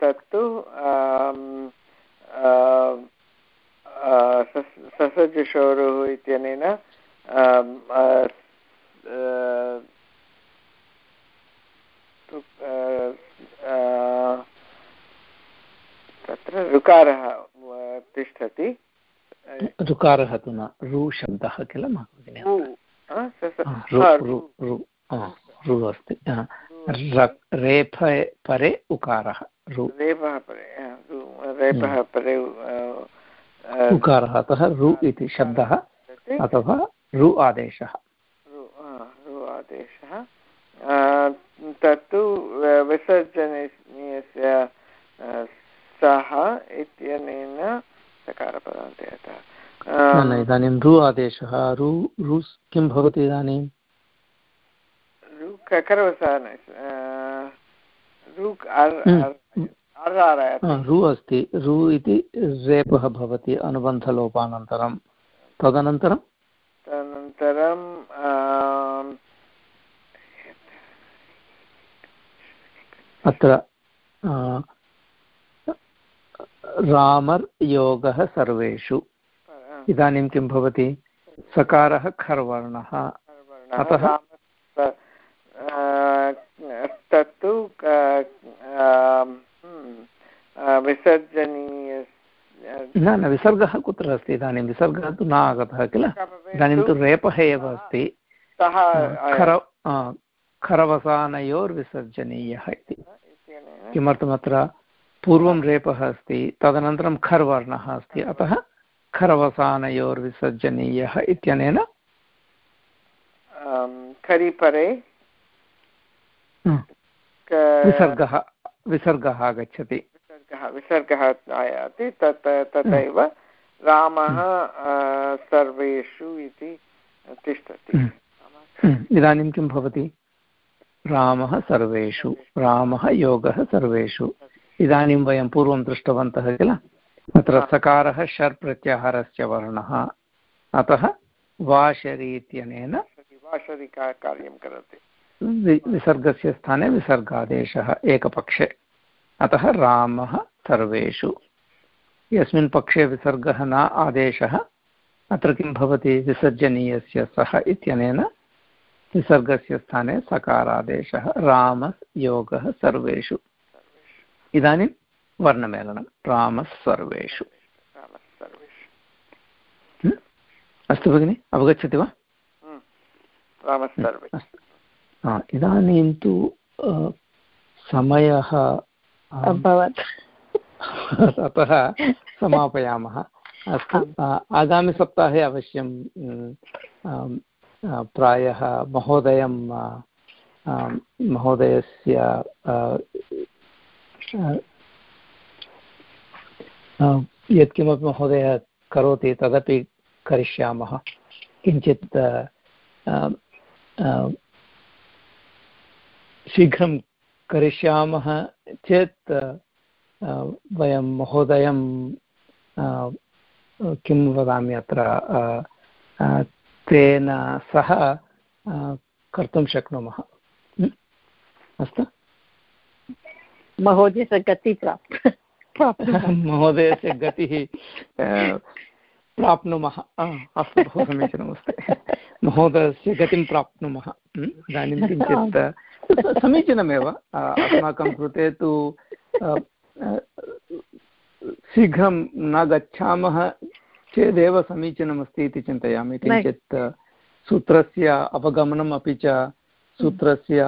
तत्तु ससजशोरुः इत्यनेन तत्र ऋकारः तिष्ठति ऋकारः तु न रु शब्दः किल रु. अस्ति रेफ परे उकारः परे उकारः अतः रु इति शब्दः अथवा रु आदेशः रु आदेशः तत्तु विसर्जनीयस्य सः इत्यनेन सकारपदान्ते अतः इदानीं रु आदेशः? रु रु किं भवति इदानीं? रु अस्ति। रु इति रेपः भवति अनुबन्धलोपानन्तरं। तदनन्तरं? तदनन्तरं अत्र रामर्योगः सर्वेषु। इदानीं किं भवति? सकारः खर्वर्णः। अतः तत्तु विसर्जनीय न न विसर्गः कुत्र अस्ति इदानीं? विसर्गः तु न आगतः किल? इदानीं तु रेपः एव अस्ति। खर खरवसानयोर्विसर्जनीयः इति। किमर्थमत्र पूर्वं रेपः अस्ति तदनन्तरं खर्वर्णः अस्ति। अतः खरवसानयोर्विसर्जनीयः इत्यनेन? खरिपरे विसर्गः विसर्गः आगच्छति। विसर्गः विसर्गः आयाति तत् तथैव रामः सर्वेषु इति तिष्ठति। इदानीं किं भवति? रामः सर्वेषु रामः योगः सर्वेषु। इदानीं वयं पूर्वं दृष्टवन्तः किल? अत्र सकारः षर् प्रत्याहारस्य वर्णः। अतः वाशरि इत्यनेन कार्यं करोति विसर्गस्य स्थाने विसर्गादेशः एकपक्षे। अतः रामः सर्वेषु। यस्मिन् पक्षे विसर्गः न आदेशः। अत्र किं भवति? विसर्जनीयस्य सः इत्यनेन विसर्गस्य स्थाने सकारादेशः। रामयोगः सर्वेषु। इदानीं वर्णमेलनं रामः सर्वेषु अस्तु भगिनि अवगच्छति वा? इदानीं तु समयः अभवत्। अतः समापयामः। अस्तु आगामिसप्ताहे अवश्यं प्रायः महोदयं महोदयस्य यत्किमपि महोदय, करोति तदपि करिष्यामः। किञ्चित् शीघ्रं करिष्यामः चेत् वयं महोदयं किं वदामि अत्र तेन सह कर्तुं शक्नुमः। अस्तु? महोदयस्य गतिः प्राप् (laughs) महोदयस्य गतिः (laughs) प्राप्नुमः। अस्तु बहु समीचीनमस्ति। (laughs) महोदयस्य गतिं प्राप्नुमः। इदानीं किञ्चित् समीचीनमेव। अस्माकं कृते तु शीघ्रं न गच्छामः चेदेव समीचीनमस्ति इति चिन्तयामि। किञ्चित् सूत्रस्य अवगमनम् अपि च सूत्रस्य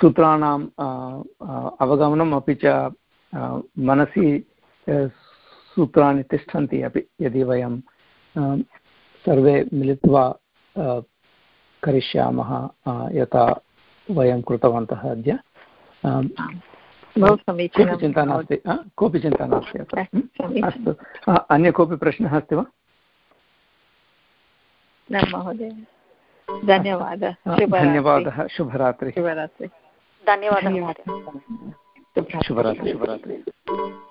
सूत्राणाम् अवगमनम् अपि च मनसि सूत्राणि तिष्ठन्ति अपि यदि वयं सर्वे मिलित्वा करिष्यामः यथा वयं कृतवन्तः अद्य। कोऽपि चिन्ता नास्ति कोऽपि चिन्ता नास्ति अस्तु अन्य कोऽपि प्रश्नः अस्ति वा? न महोदय। धन्यवादः धन्यवादः शुभरात्रिः। शुभरात्रिः। धन्यवादः शुभरात्रि। शुभरात्रिः।